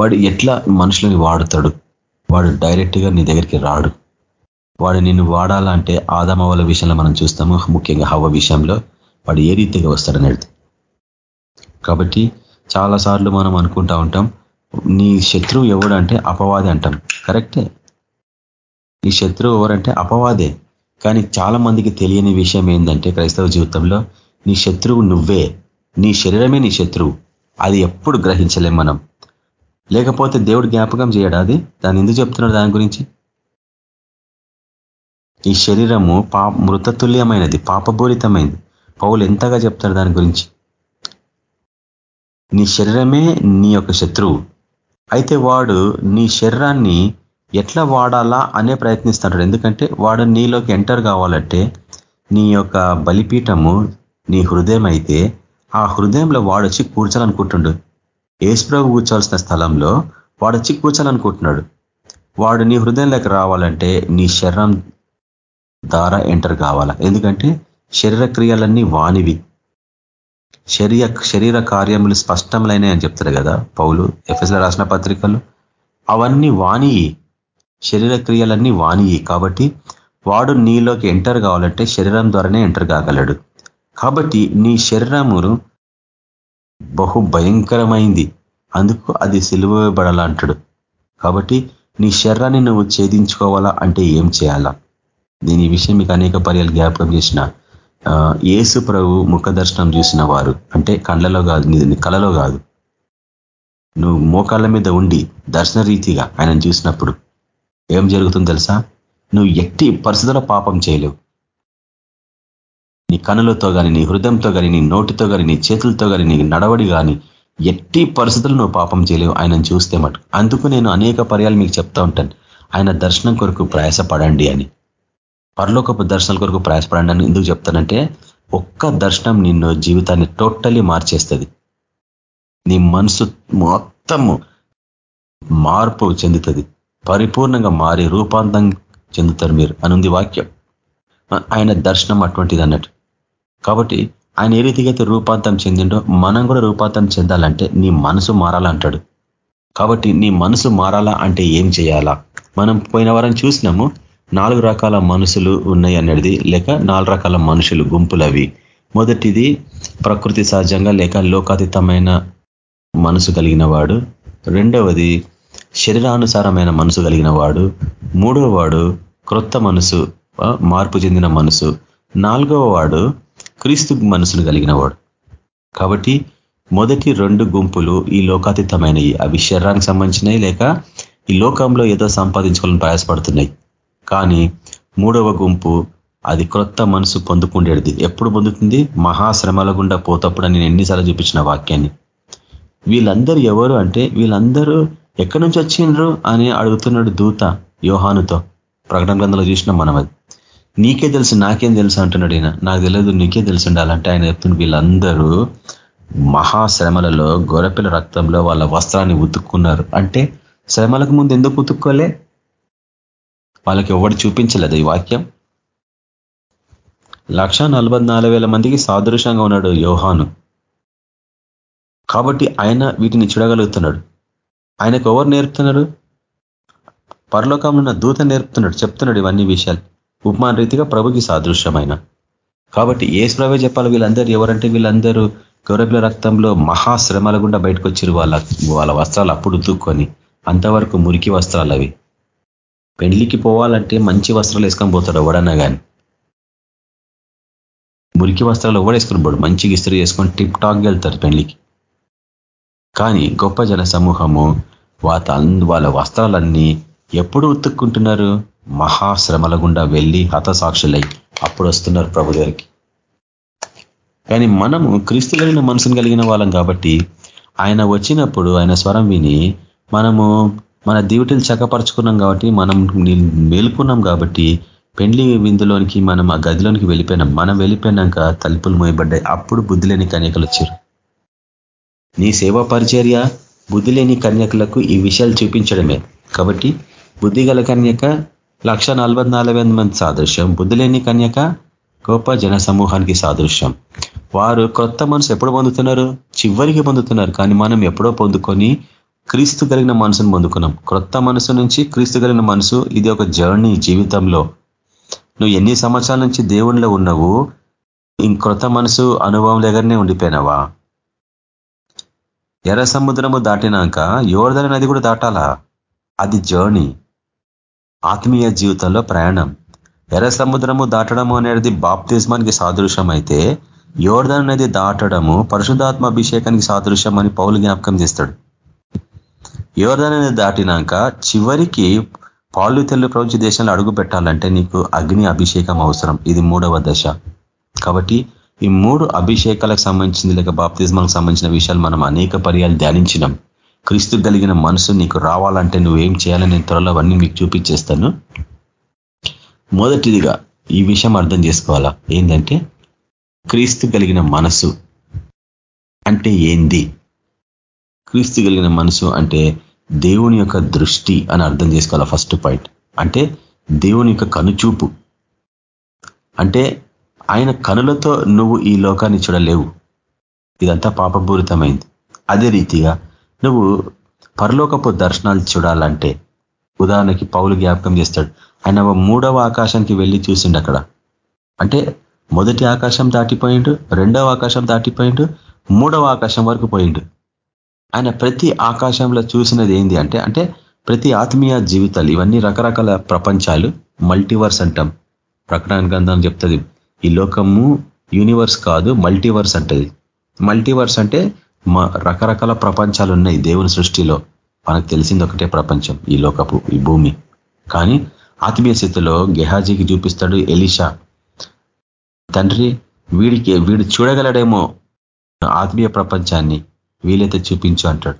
వాడు ఎట్లా మనుషులని వాడుతాడు? వాడు డైరెక్ట్గా నీ దగ్గరికి రాడు. వాడు నిన్ను వాడాలంటే ఆదమవల విషయంలో మనం చూస్తాము. ముఖ్యంగా హవ విషయంలో వాడు ఏ రీతిగా వస్తాడనేది. కాబట్టి చాలాసార్లు మనం అనుకుంటా ఉంటాం నీ శత్రువు ఎవడంటే అపవాది అంటాం. కరెక్టే? నీ శత్రువు ఎవరంటే అపవాదే. కానీ చాలా మందికి తెలియని విషయం ఏంటంటే క్రైస్తవ జీవితంలో నీ శత్రువు నువ్వే. నీ శరీరమే నీ శత్రువు. అది ఎప్పుడు గ్రహించలేం మనం. లేకపోతే దేవుడు జ్ఞాపకం చేయడా అది? దాన్ని ఎందుకు చెప్తున్నాడు దాని గురించి? ఈ శరీరము పా మృతతుల్యమైనది పాపపూరితమైనది పౌలు ఎంతగా చెప్తాడు దాని గురించి? నీ శరీరమే నీ యొక్క శత్రువు. అయితే వాడు నీ శరీరాన్ని ఎట్లా వాడాలా అనే ప్రయత్నిస్తాడు. ఎందుకంటే వాడు నీలోకి ఎంటర్ కావాలంటే నీ యొక్క బలిపీఠము నీ హృదయం అయితే ఆ హృదయంలో వాడొచ్చి కూర్చోాలనుకుంటుండు. ఏసుప్రభు కూర్చోవాల్సిన స్థలంలో వాడు వచ్చి కూర్చోాలనుకుంటున్నాడు వాడు నీ హృదయంలోకి రావాలంటే నీ శరీరం ద్వారా ఎంటర్ కావాలా? ఎందుకంటే శరీర క్రియలన్నీ వానివి. శరీర శరీర కార్యములు స్పష్టములైనవి అని చెప్తారు కదా పౌలు ఎఫ్ఎస్లో రాసిన పత్రికలు. అవన్నీ వాణి శరీర క్రియలన్నీ వాణి కాబట్టి వాడు నీలోకి ఎంటర్ కావాలంటే శరీరం ద్వారానే ఎంటర్ కాగలడు. కాబట్టి నీ శరీరమును బహు భయంకరమైంది అందుకు అది సిలువబడాలంటాడు. కాబట్టి నీ శరీరాన్ని నువ్వు ఛేదించుకోవాలా అంటే ఏం చేయాలా? దీని విషయం మీకు అనేక పర్యాలు జ్ఞాపకం చేసిన. ఏసు ప్రభు ముఖ దర్శనం చూసిన వారు. అంటే కళ్ళలో కాదు నీ కళలో కాదు. నువ్వు మోకాళ్ళ మీద ఉండి దర్శన రీతిగా ఆయన చూసినప్పుడు ఏం జరుగుతుందో తెలుసా? నువ్వు ఎట్టి పరిస్థితుల్లో పాపం చేయలేవు. నీ కనులతో కానీ నీ హృదయంతో కానీ నీ నోటితో కానీ నీ చేతులతో కానీ నీ నడవడి కానీ ఎట్టి పరిస్థితులు నువ్వు పాపం చేయలేవు. ఆయనను చూస్తే మటు అందుకు నేను అనేక పర్యాలు మీకు చెప్తా ఉంటాను. ఆయన దర్శనం కొరకు ప్రయాసపడండి అని. పరలోకపు దర్శనాల కొరకు ప్రయాసపడండి అని ఎందుకు చెప్తానంటే ఒక్క దర్శనం నిన్ను జీవితాన్ని టోటలీ మార్చేస్తుంది. నీ మనసు మొత్తము మార్పు చెందుతుంది. పరిపూర్ణంగా మారి రూపాంతం చెందుతారు మీరు అనుంది వాక్యం. ఆయన దర్శనం అటువంటిది అన్నట్టు. కాబట్టి ఆయన ఏ రీతిగా అయితే రూపాంతం చెందిండో మనం కూడా రూపాంతం చెందాలంటే నీ మనసు మారాలంటాడు కాబట్టి నీ మనసు మారాలా అంటే ఏం చేయాలా? మనం పోయిన వారం చూసినాము నాలుగు రకాల మనసులు ఉన్నాయి అనేది లేక నాలుగు రకాల మనుషులు గుంపులు అవి. మొదటిది ప్రకృతి సహజంగా లేక లోకాతీతమైన మనసు కలిగిన వాడు. రెండవది శరీరానుసారమైన మనసు కలిగిన వాడు. మూడవ వాడు క్రొత్త మనసు మార్పు చెందిన మనసు. నాలుగవ వాడు క్రీస్తు మనసును కలిగిన వాడు కాబట్టి మొదటి రెండు గుంపులు ఈ లోకాతీతమైనవి అవి శరీరానికి సంబంధించినవి లేక ఈ లోకంలో ఏదో సంపాదించుకోవాలని ప్రయాసపడుతున్నాయి. కానీ మూడవ గుంపు అది క్రొత్త మనసు పొందుకుండేది. ఎప్పుడు పొందుతుంది? మహాశ్రమల గుండా పోతప్పుడు నేను ఎన్నిసార్లు చూపించిన వాక్యాన్ని. వీళ్ళందరూ ఎవరు అంటే వీళ్ళందరూ ఎక్కడి నుంచి వచ్చిండ్రు అని అడుగుతున్నాడు దూత యోహానుతో. ప్రకటన గ్రంథంలో చూసినాం మనం అది. నీకే తెలుసు నాకేం తెలుసు అంటున్నాడు ఈయన. నాకు తెలియదు నీకే తెలుసు ఉండాలంటే ఆయన చెప్తున్న వీళ్ళందరూ మహాశ్రమలలో గొరపిల రక్తంలో వాళ్ళ వస్త్రాన్ని ఉతుక్కున్నారు. అంటే శ్రమలకు ముందు ఎందుకు ఉతుక్కోలే? వాళ్ళకి ఎవడు చూపించలేదు ఈ వాక్యం? లక్ష మందికి సాదృశ్యంగా ఉన్నాడు యోహాను. కాబట్టి ఆయన వీటిని చూడగలుగుతున్నాడు. ఆయనకు ఎవరు నేర్పుతున్నాడు పరలోకంలో ఉన్న దూత నేర్పుతున్నాడు చెప్తున్నాడు ఇవన్నీ విషయాలు. ఉపమాన రీతిగా ప్రభుకి సాదృశ్యమైన. కాబట్టి ఏ స్ప్రవే చెప్పాలి వీళ్ళందరూ ఎవరంటే వీళ్ళందరూ గౌరవ రక్తంలో మహాశ్రమల గుండా బయటకు వచ్చిరు వాళ్ళ వాళ్ళ వస్త్రాలు అప్పుడు ఉతుక్కొని. అంతవరకు మురికి వస్త్రాలు అవి. పెండ్లికి పోవాలంటే మంచి వస్త్రాలు వేసుకొని పోతాడు ఎవడన్నా కానీ మురికి వస్త్రాలు ఎవడ వేసుకొని పోడు మంచిగా ఇస్త్రీ చేసుకొని టిప్ టాక్ వెళ్తారు పెళ్ళికి కానీ గొప్ప జన సమూహము వాత వాళ్ళ వస్త్రాలన్నీ ఎప్పుడు ఉతుక్కుంటున్నారు? మహాశ్రమల గుండా వెళ్ళి హతసాక్షులై అప్పుడు వస్తున్నారు ప్రభు దగ్గరికి. కానీ మనము క్రీస్తు కలిగిన మనసును కలిగిన వాళ్ళం కాబట్టి ఆయన వచ్చినప్పుడు ఆయన స్వరం విని మనము మన దివిటీలు చక్కపరుచుకున్నాం కాబట్టి మనం మేలుకున్నాం కాబట్టి పెండ్లి విందులోనికి మనం ఆ గదిలోనికి వెళ్ళిపోయినాం. మనం వెళ్ళిపోయినాక తలుపులు మోయబడ్డాయి. అప్పుడు బుద్ధి లేని కన్యకలు వచ్చారు. నీ సేవా పరిచర్య బుద్ధి లేని కన్యకులకు ఈ విషయాలు చూపించడమే. కాబట్టి బుద్ధిగల కన్యక లక్ష మంది సాదృశ్యం. బుద్ధి లేని కన్యక గొప్ప జన సమూహానికి సాదృశ్యం. వారు క్రొత్త మనసు ఎప్పుడు పొందుతున్నారు? చివరికి పొందుతున్నారు. కానీ మనం ఎప్పుడో పొందుకొని క్రీస్తు కలిగిన మనసును పొందుకున్నాం. క్రొత్త మనసు నుంచి క్రీస్తు కలిగిన మనసు ఇది ఒక జర్నీ జీవితంలో. నువ్వు ఎన్ని సంవత్సరాల నుంచి దేవుణ్ణిలో ఉన్నావు? క్రొత్త మనసు అనుభవం దగ్గరనే ఉండిపోయినావా? ఎర్ర సముద్రము దాటినాక యోర్ధన నది కూడా దాటాలా? అది జర్నీ. ఆత్మీయ జీవితంలో ప్రయాణం. ఎర్ర సముద్రము దాటడము అనేది బాప్తిజమానికి సాదృశ్యం అయితే యోర్ధన్ నది దాటడము పరిశుధాత్మ అభిషేకానికి సాదృశ్యం అని పౌలు జ్ఞాపకం చేస్తాడు. యోర్ధన్ నది దాటినాక చివరికి పాలు తెల్లు ప్రపంచ దేశంలో అడుగు పెట్టాలంటే నీకు అగ్ని అభిషేకం అవసరం. ఇది మూడవ దశ. కాబట్టి ఈ మూడు అభిషేకాలకు సంబంధించింది లేక బాప్తిజమాలకు సంబంధించిన విషయాలు మనం అనేక పర్యాలు ధ్యానించినాం. క్రీస్తు కలిగిన మనసు నీకు రావాలంటే నువ్వేం చేయాలని నేను త్వరలో అవన్నీ మీకు చూపించేస్తాను. మొదటిదిగా ఈ విషయం అర్థం చేసుకోవాలా? ఏంటంటే క్రీస్తు కలిగిన మనసు అంటే ఏంది? క్రీస్తు కలిగిన మనసు అంటే దేవుని యొక్క దృష్టి అని అర్థం చేసుకోవాలా ఫస్ట్ పాయింట్ అంటే దేవుని యొక్క కనుచూపు. అంటే ఆయన కనులతో నువ్వు ఈ లోకాన్ని చూడలేవు. ఇదంతా పాపపూరితమైంది. అదే రీతిగా నువ్వు పరలోకపు దర్శనాలు చూడాలంటే ఉదాహరణకి పౌలు జ్ఞాపకం చేస్తాడు. ఆయన మూడవ ఆకాశానికి వెళ్ళి చూసిండు అక్కడ. అంటే మొదటి ఆకాశం దాటిపోయిండు రెండవ ఆకాశం దాటిపోయిండు మూడవ ఆకాశం వరకు పోయిండు. ఆయన ప్రతి ఆకాశంలో చూసినది ఏంది అంటే అంటే ప్రతి ఆత్మీయ జీవితాలు ఇవన్నీ రకరకాల ప్రపంచాలు మల్టీవర్స్ అంటాం. ప్రకటన గ్రంథం చెప్తుంది ఈ లోకము యూనివర్స్ కాదు మల్టీవర్స్ అంటది. మల్టీవర్స్ అంటే మా రకరకాల ప్రపంచాలు ఉన్నాయి దేవుని సృష్టిలో. మనకు తెలిసింది ఒకటే ప్రపంచం ఈ లోకపు ఈ భూమి. కానీ ఆత్మీయ స్థితిలో గెహాజీకి చూపిస్తాడు ఎలిషా. తండ్రి వీడికి వీడు చూడగలడేమో ఆత్మీయ ప్రపంచాన్ని వీలైతే చూపించు అంటాడు.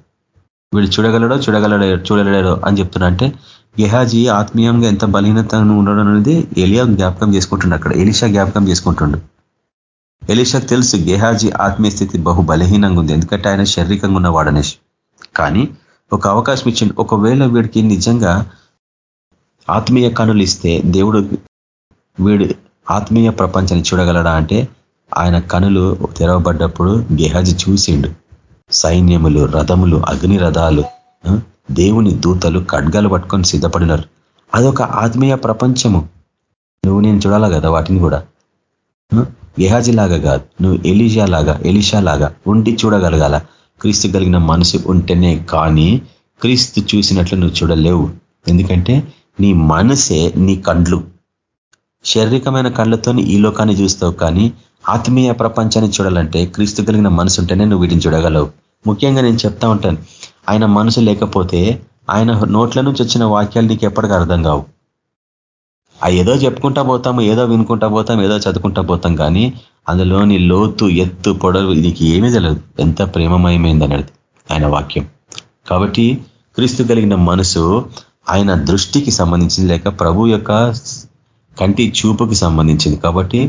వీడు చూడగలడో చూడగలడో చూడగలడో అని చెప్తున్నా అంటే గెహాజీ ఆత్మీయంగా ఎంత బలహీనత ఉండడం అనేది ఎలియా జ్ఞాపకం చేసుకుంటుండు అక్కడ ఎలిషా జ్ఞాపకం చేసుకుంటుండు. ఎలిషా తెలుసు గేహాజీ ఆత్మీయ స్థితి బహు బలహీనంగా ఉంది ఎందుకంటే ఆయన శారీరకంగా ఉన్నవాడు అనేసి కానీ ఒక అవకాశం ఇచ్చిండు. ఒకవేళ వీడికి నిజంగా ఆత్మీయ కనులు ఇస్తే దేవుడు వీడు ఆత్మీయ ప్రపంచాన్ని చూడగలడా అంటే ఆయన కనులు తెరవబడ్డప్పుడు గేహాజీ చూసిండు. సైన్యములు రథములు అగ్ని రథాలు దేవుని దూతలు ఖడ్గాలు పట్టుకొని సిద్ధపడినారు. అదొక ఆత్మీయ ప్రపంచము. నువ్వు నేను చూడాలా కదా వాటిని కూడా? లాగా కాదు నువ్వు ఎలిజా లాగా ఎలిషా లాగా ఉండి చూడగలగాల. క్రీస్తు కలిగిన మనసు ఉంటేనే కానీ క్రీస్తు చూసినట్లు నువ్వు చూడలేవు. ఎందుకంటే నీ మనసే నీ కండ్లు. శారీరకమైన కళ్ళతో ఈ లోకాన్ని చూస్తావు కానీ ఆత్మీయ ప్రపంచాన్ని చూడాలంటే క్రీస్తు కలిగిన మనసు ఉంటేనే నువ్వు వీటిని చూడగలవు. ముఖ్యంగా నేను చెప్తా ఉంటాను ఆయన మనసు లేకపోతే ఆయన నోట్ల నుంచి వచ్చిన వాక్యాలు నీకు ఎప్పటికీ అర్థం కావు. ఆ ఏదో చెప్పుకుంటా పోతాము ఏదో వినుకుంటా పోతాం ఏదో చదువుకుంటా పోతాం కానీ అందులోని లోతు ఎత్తు పొడవు దీనికి ఏమీ తెలియదు. ఎంత ప్రేమమయమైంది అనేది ఆయన వాక్యం. కాబట్టి క్రీస్తు కలిగిన మనసు ఆయన దృష్టికి సంబంధించింది లేక ప్రభు యొక్క కంటి చూపుకి సంబంధించింది. కాబట్టి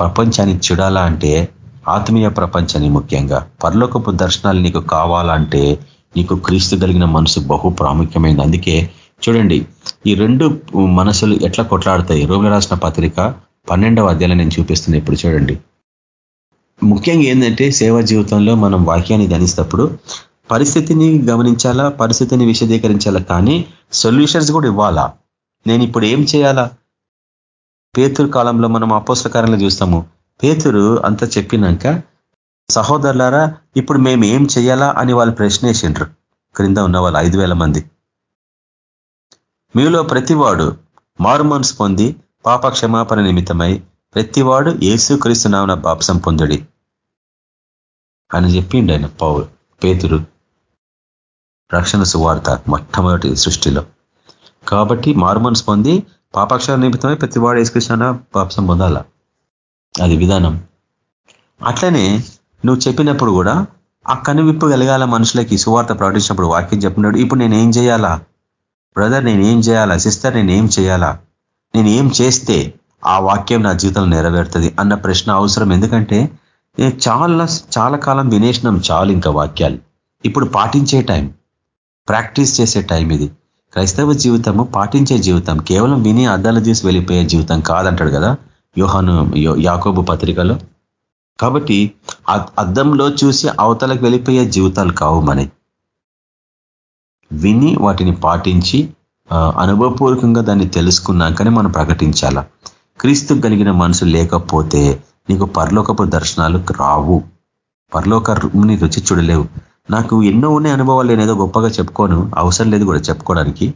ప్రపంచాన్ని చూడాలా అంటే ఆత్మీయ ప్రపంచాన్ని ముఖ్యంగా పరలోకపు దర్శనాలు నీకు కావాలంటే నీకు క్రీస్తు కలిగిన మనసు బహు ప్రాముఖ్యమైంది. అందుకే చూడండి ఈ రెండు మనసులు ఎట్లా కొట్లాడతాయి? రోగుల రాసిన పత్రిక పన్నెండవ అధ్యాయంలో నేను చూపిస్తున్నా ఇప్పుడు చూడండి. ముఖ్యంగా ఏంటంటే సేవా జీవితంలో మనం వాక్యాన్ని ధనిస్తప్పుడు పరిస్థితిని గమనించాలా పరిస్థితిని విశదీకరించాలా? కానీ సొల్యూషన్స్ కూడా ఇవ్వాలా? నేను ఇప్పుడు ఏం చేయాలా? పేతురు కాలంలో మనం అపోస్తకారంలో చూస్తాము. పేతురు అంత చెప్పినాక సహోదరులారా ఇప్పుడు మేము ఏం చేయాలా అని వాళ్ళు ప్రశ్నేసిండ్రు. క్రింద ఉన్న వాళ్ళు ఐదు మంది. మీలో ప్రతివాడు మారుమన్స్ పొంది పాప క్షమాపణ నిమిత్తమై ప్రతివాడు ఏసుక్రీస్తున్నామన్న బాప్సం పొందుడి అని చెప్పిండు ఆయన పౌరు పేతురు. రక్షణ సువార్త మొట్టమొదటి సృష్టిలో. కాబట్టి మారుమన్స్ పొంది పాపక్ష నిమిత్తమై ప్రతివాడు ఏసుకృష్ణ పాపసం పొందాల? అది విధానం. అట్లనే నువ్వు చెప్పినప్పుడు కూడా ఆ కనువిప్పు కలగాల మనుషులకి సువార్త ప్రకటించినప్పుడు వాక్యం చెప్పినాడు ఇప్పుడు నేనేం చేయాలా? బ్రదర్ నేనేం చేయాలా? సిస్టర్ నేనేం చేయాలా? నేను ఏం చేస్తే ఆ వాక్యం నా జీవితంలో నెరవేరుతుంది అన్న ప్రశ్న అవసరం. ఎందుకంటే చాలా చాలా కాలం వినేసినాం చాలు ఇంకా వాక్యాలు. ఇప్పుడు పాటించే టైం. ప్రాక్టీస్ చేసే టైం ఇది. క్రైస్తవ జీవితము పాటించే జీవితం. కేవలం విని అద్దాలు తీసి వెళ్ళిపోయే జీవితం కాదంటాడు కదా యోహాను యాకోబు పత్రికలో. కాబట్టి అద్దంలో చూసి అవతలకు వెళ్ళిపోయే జీవితాలు కావు మనకి విని వాటిని పాటించి అనుభవపూర్వకంగా దాన్ని తెలుసుకున్నాకనే మనం ప్రకటించాలా? క్రీస్తు కలిగిన మనసు లేకపోతే నీకు పరలోకపు దర్శనాలు రావు. పరలోకని రుచి చూడలేవు. నాకు ఎన్నో ఉన్నాయి అనుభవాలు నేనేదో గొప్పగా చెప్పుకోను అవసరం లేదు కూడా చెప్పుకోవడానికి.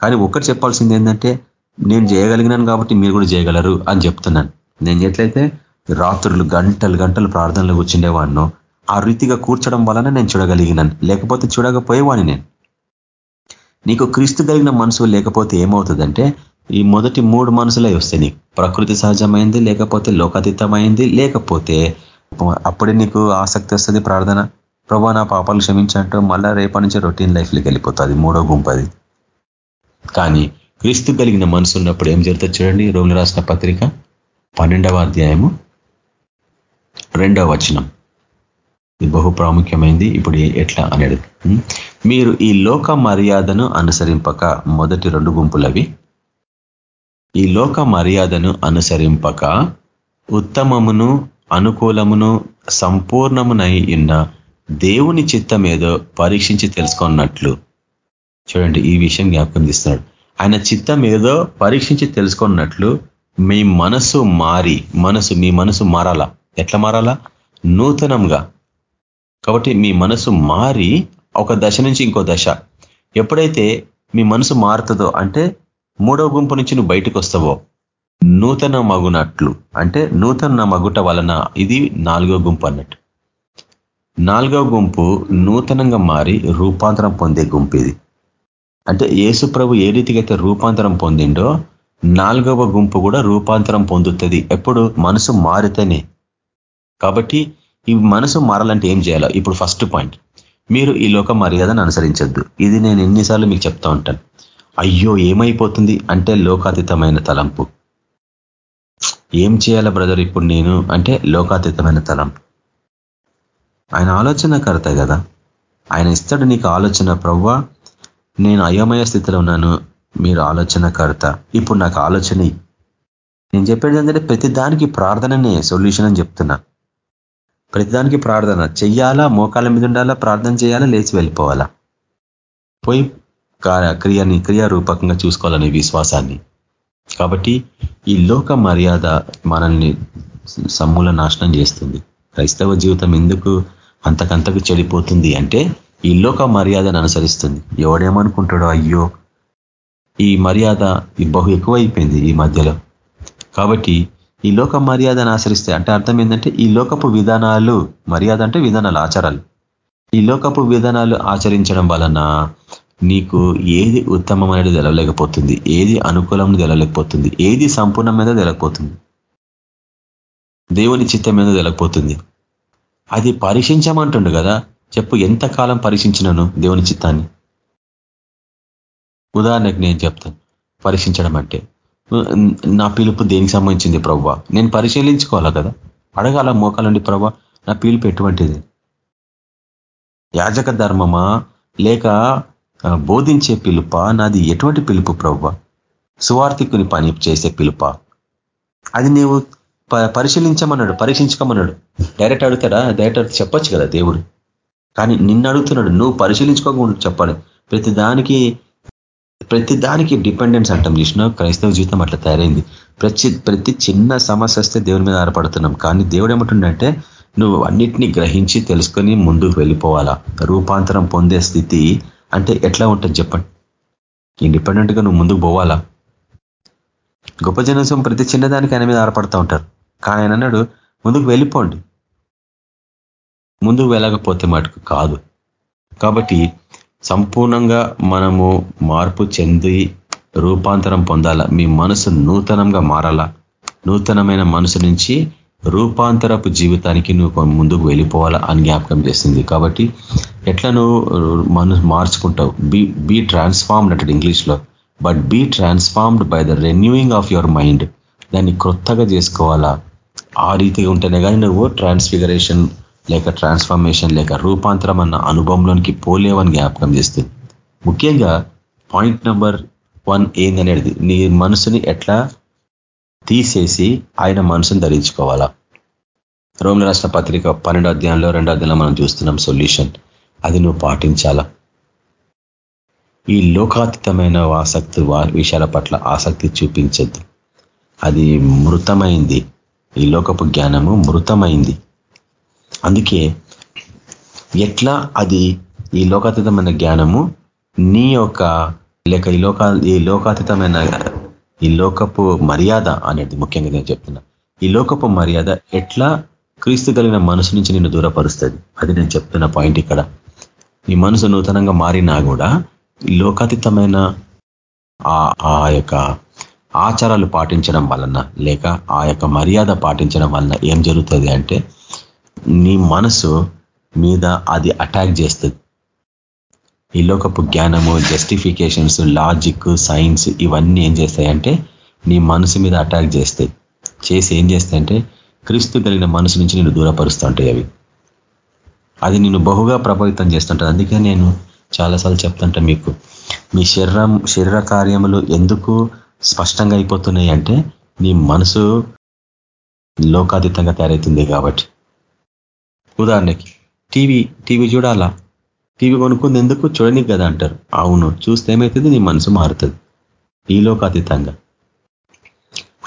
కానీ ఒక్కటి చెప్పాల్సింది ఏంటంటే నేను చేయగలిగినాను కాబట్టి మీరు కూడా చేయగలరు అని చెప్తున్నాను. నేను ఎట్లయితే రాత్రులు గంటలు గంటలు ప్రార్థనలు కూర్చుండేవాడినో ఆ రీతిగా కూర్చడం వలన నేను చూడగలిగినాను. లేకపోతే చూడకపోయేవాడిని నేను. నీకు క్రీస్తు కలిగిన మనసు లేకపోతే ఏమవుతుందంటే ఈ మొదటి మూడు మనసులే వస్తాయి నీకు. ప్రకృతి సహజమైంది లేకపోతే లోకాతీతమైంది లేకపోతే అప్పుడే నీకు ఆసక్తి వస్తుంది ప్రార్థన. ప్రభా నా పాపాలు క్షమించంటూ మళ్ళా రేపటి నుంచి రొటీన్ లైఫ్లోకి వెళ్ళిపోతుంది మూడో గుంపది కానీ క్రీస్తు కలిగిన మనసు ఉన్నప్పుడు ఏం జరుగుతుంది చూడండి రోగులు రాసిన పత్రిక పన్నెండవ అధ్యాయము రెండవ వచనం. ఇది బహు ప్రాముఖ్యమైంది. ఇప్పుడు ఎట్లా అనేది. మీరు ఈ లోక మర్యాదను అనుసరింపక మొదటి రెండు గుంపులవి. ఈ లోక మర్యాదను అనుసరింపక ఉత్తమమును అనుకూలమును సంపూర్ణమునై ఉన్న దేవుని చిత్తం ఏదో పరీక్షించి తెలుసుకున్నట్లు. చూడండి ఈ విషయం జ్ఞాపకం తీస్తున్నాడు ఆయన చిత్తం ఏదో పరీక్షించి తెలుసుకున్నట్లు మీ మనసు మారి మనసు మీ మనసు మారాలా? ఎట్లా మారాలా? నూతనంగా. కాబట్టి మీ మనసు మారి ఒక దశ నుంచి ఇంకో దశ. ఎప్పుడైతే మీ మనసు మారుతుందో అంటే మూడవ గుంపు నుంచి నువ్వు బయటకు వస్తావో. నూతన మగునట్లు. అంటే నూతన మగుట వలన ఇది నాలుగో గుంపు అన్నట్టు. నాలుగవ గుంపు నూతనంగా మారి రూపాంతరం పొందే గుంపు ఇది. అంటే యేసు ప్రభు ఏ రీతిగా అయితే రూపాంతరం పొందిండో నాలుగవ గుంపు కూడా రూపాంతరం పొందుతుంది. ఎప్పుడు? మనసు మారితేనే. కాబట్టి ఈ మనసు మారాలంటే ఏం చేయాలో? ఇప్పుడు ఫస్ట్ పాయింట్ మీరు ఈ లోక మర్యాదను అనుసరించద్దు. ఇది నేను ఎన్నిసార్లు మీకు చెప్తా ఉంటాను. అయ్యో ఏమైపోతుంది అంటే లోకాతీతమైన తలంపు. ఏం చేయాల బ్రదర్ ఇప్పుడు నేను అంటే లోకాతీతమైన తలంపు. ఆయన ఆలోచనకర్త కదా. ఆయన ఇస్తాడు నీకు ఆలోచన ప్రవ్వా నేను అయోమయ స్థితిలో ఉన్నాను. మీరు ఆలోచనకర్త. ఇప్పుడు నాకు ఆలోచన నేను చెప్పేది ఏంటంటే ప్రతి దానికి ప్రార్థననే సొల్యూషన్ అని చెప్తున్నా. ప్రతిదానికి ప్రార్థన. చెయ్యాలా? మోకాల మీద ఉండాలా? ప్రార్థన చేయాలా? లేచి వెళ్ళిపోవాలా? పోయి క్రియని క్రియారూపకంగా చూసుకోవాలనే విశ్వాసాన్ని. కాబట్టి ఈ లోక మర్యాద మనల్ని సమూల నాశనం చేస్తుంది. క్రైస్తవ జీవితం ఎందుకు అంతకంతకు చెడిపోతుంది అంటే ఈ లోక మర్యాదను అనుసరిస్తుంది. ఎవడేమనుకుంటాడో అయ్యో ఈ మర్యాద బహు ఎక్కువైపోయింది ఈ మధ్యలో. కాబట్టి ఈ లోక మర్యాదను ఆచరిస్తే అంటే అర్థం ఏంటంటే ఈ లోకపు విధానాలు మర్యాద అంటే విధానాలు ఆచారాలు. ఈ లోకపు విధానాలు ఆచరించడం వలన నీకు ఏది ఉత్తమమైనది తెలవలేకపోతుంది ఏది అనుకూలం తెలవలేకపోతుంది ఏది సంపూర్ణమైన తెలకపోతుంది దేవుని చిత్తం మీద తెలకపోతుంది అది పరీక్షించమంటుండు కదా. చెప్పు ఎంతకాలం పరీక్షించినను దేవుని చిత్తాన్ని? ఉదాహరణకు నేను చెప్తాను. పరీక్షించడం అంటే నా పిలుపు దేనికి సంబంధించింది ప్రవ్వ? నేను పరిశీలించుకోవాలా కదా? అడగాల మోకాలండి ప్రవ్వ నా పిలుపు ఎటువంటిది? యాజక ధర్మమా? లేక బోధించే పిలుప? నాది ఎటువంటి పిలుపు ప్రవ్వ? సువార్థికుని పని చేసే పిలుప? అది నీవు పరిశీలించమన్నాడు పరీక్షించుకోమన్నాడు. డైరెక్ట్ అడుగుతాడా? డైరెక్ట్ చెప్పొచ్చు కదా దేవుడు. కానీ నిన్ను అడుగుతున్నాడు నువ్వు పరిశీలించుకోకుండా చెప్పాలి. ప్రతి దానికి ప్రతి దానికి డిపెండెన్స్ అంటాం చూసిన క్రైస్తవ జీవితం అట్లా తయారైంది. ప్రతి ప్రతి చిన్న సమస్య వస్తే దేవుని మీద ఆధారపడుతున్నాం. కానీ దేవుడు ఏమంటుండంటే నువ్వు అన్నిటినీ గ్రహించి తెలుసుకొని ముందుకు వెళ్ళిపోవాలా. రూపాంతరం పొందే స్థితి అంటే ఎట్లా ఉంటుంది చెప్పండి. ఇండిపెండెంట్గా నువ్వు ముందుకు పోవాలా? గొప్ప జనసం ప్రతి చిన్నదానికి ఆయన మీద ఆధారపడుతూ ఉంటారు. కానీ ఆయన అన్నాడు ముందుకు వెళ్ళిపోండి. ముందుకు వెళ్ళకపోతే మటుకు కాదు. కాబట్టి సంపూర్ణంగా మనము మార్పు చెంది రూపాంతరం పొందాల? మీ మనసు నూతనంగా మారాలా? నూతనమైన మనసు నుంచి రూపాంతరపు జీవితానికి నువ్వు ముందుకు వెళ్ళిపోవాలా అని జ్ఞాపకం చేస్తుంది కాబట్టి ఎట్లా నువ్వు మన మార్చుకుంటావు? బీ బీ ట్రాన్స్ఫార్మ్డ్ అంటాడు ఇంగ్లీష్లో. But be transformed by the renewing of your mind. దాన్ని క్రొత్తగా చేసుకోవాలా? ఆ రీతిగా ఉంటేనే కానీ నువ్వు ట్రాన్స్ఫిగరేషన్ లేక ట్రాన్స్ఫర్మేషన్ లేక రూపాంతరం అన్న అనుభవంలోనికి పోలేవని జ్ఞాపకం చేస్తుంది ముఖ్యంగా పాయింట్ నెంబర్ వన్ ఏందనేది నీ మనసుని ఎట్లా తీసేసి ఆయన మనసును ధరించుకోవాలా? రోమిల రాష్ట్ర పత్రిక పన్నెండో అధ్యాయంలో రెండో అధ్యాయంలో మనం చూస్తున్నాం సొల్యూషన్ అది నువ్వు పాటించాలా? ఈ లోకాతీతమైన ఆసక్తి విషయాల పట్ల ఆసక్తి చూపించద్దు. అది మృతమైంది. ఈ లోకపు జ్ఞానము మృతమైంది. అందుకే ఎట్లా అది ఈ లోకాతీతమైన జ్ఞానము నీ యొక్క లేక ఈ లోక ఈ లోకాతీతమైన ఈ లోకపు మర్యాద అనేది ముఖ్యంగా నేను చెప్తున్నా. ఈ లోకపు మర్యాద ఎట్లా క్రీస్తు కలిగిన మనసు నుంచి నిన్ను దూరపరుస్తుంది? అది నేను చెప్తున్న పాయింట్ ఇక్కడ. నీ మనసు నూతనంగా మారినా కూడా లోకాతీతమైన ఆ యొక్క ఆచారాలు పాటించడం వలన లేక ఆ యొక్క మర్యాద పాటించడం వలన ఏం జరుగుతుంది అంటే నీ మనసు మీద అది అటాక్ చేస్తుంది. ఈ లోకపు జ్ఞానము జస్టిఫికేషన్స్ లాజిక్ సైన్స్ ఇవన్నీ ఏం చేస్తాయంటే నీ మనసు మీద అటాక్ చేస్తాయి. చేసి ఏం చేస్తాయంటే క్రీస్తు కలిగిన మనసు నుంచి నేను దూరపరుస్తుంటాయి అవి. అది నేను బహుగా ప్రభావితం చేస్తుంటుంది అందుకే నేను చాలాసార్లు చెప్తుంటా మీకు. మీ శరీరం శరీర కార్యములు ఎందుకు స్పష్టంగా అయిపోతున్నాయి అంటే నీ మనసు లోకాతీతంగా తయారవుతుంది కాబట్టి. ఉదాహరణకి టీవీ టీవీ చూడాలా? టీవీ కొనుక్కుంది ఎందుకు? చూడనికి కదా అంటారు. అవును చూస్తే ఏమవుతుంది నీ మనసు మారుతుంది. ఈ లోకాతీతంగా.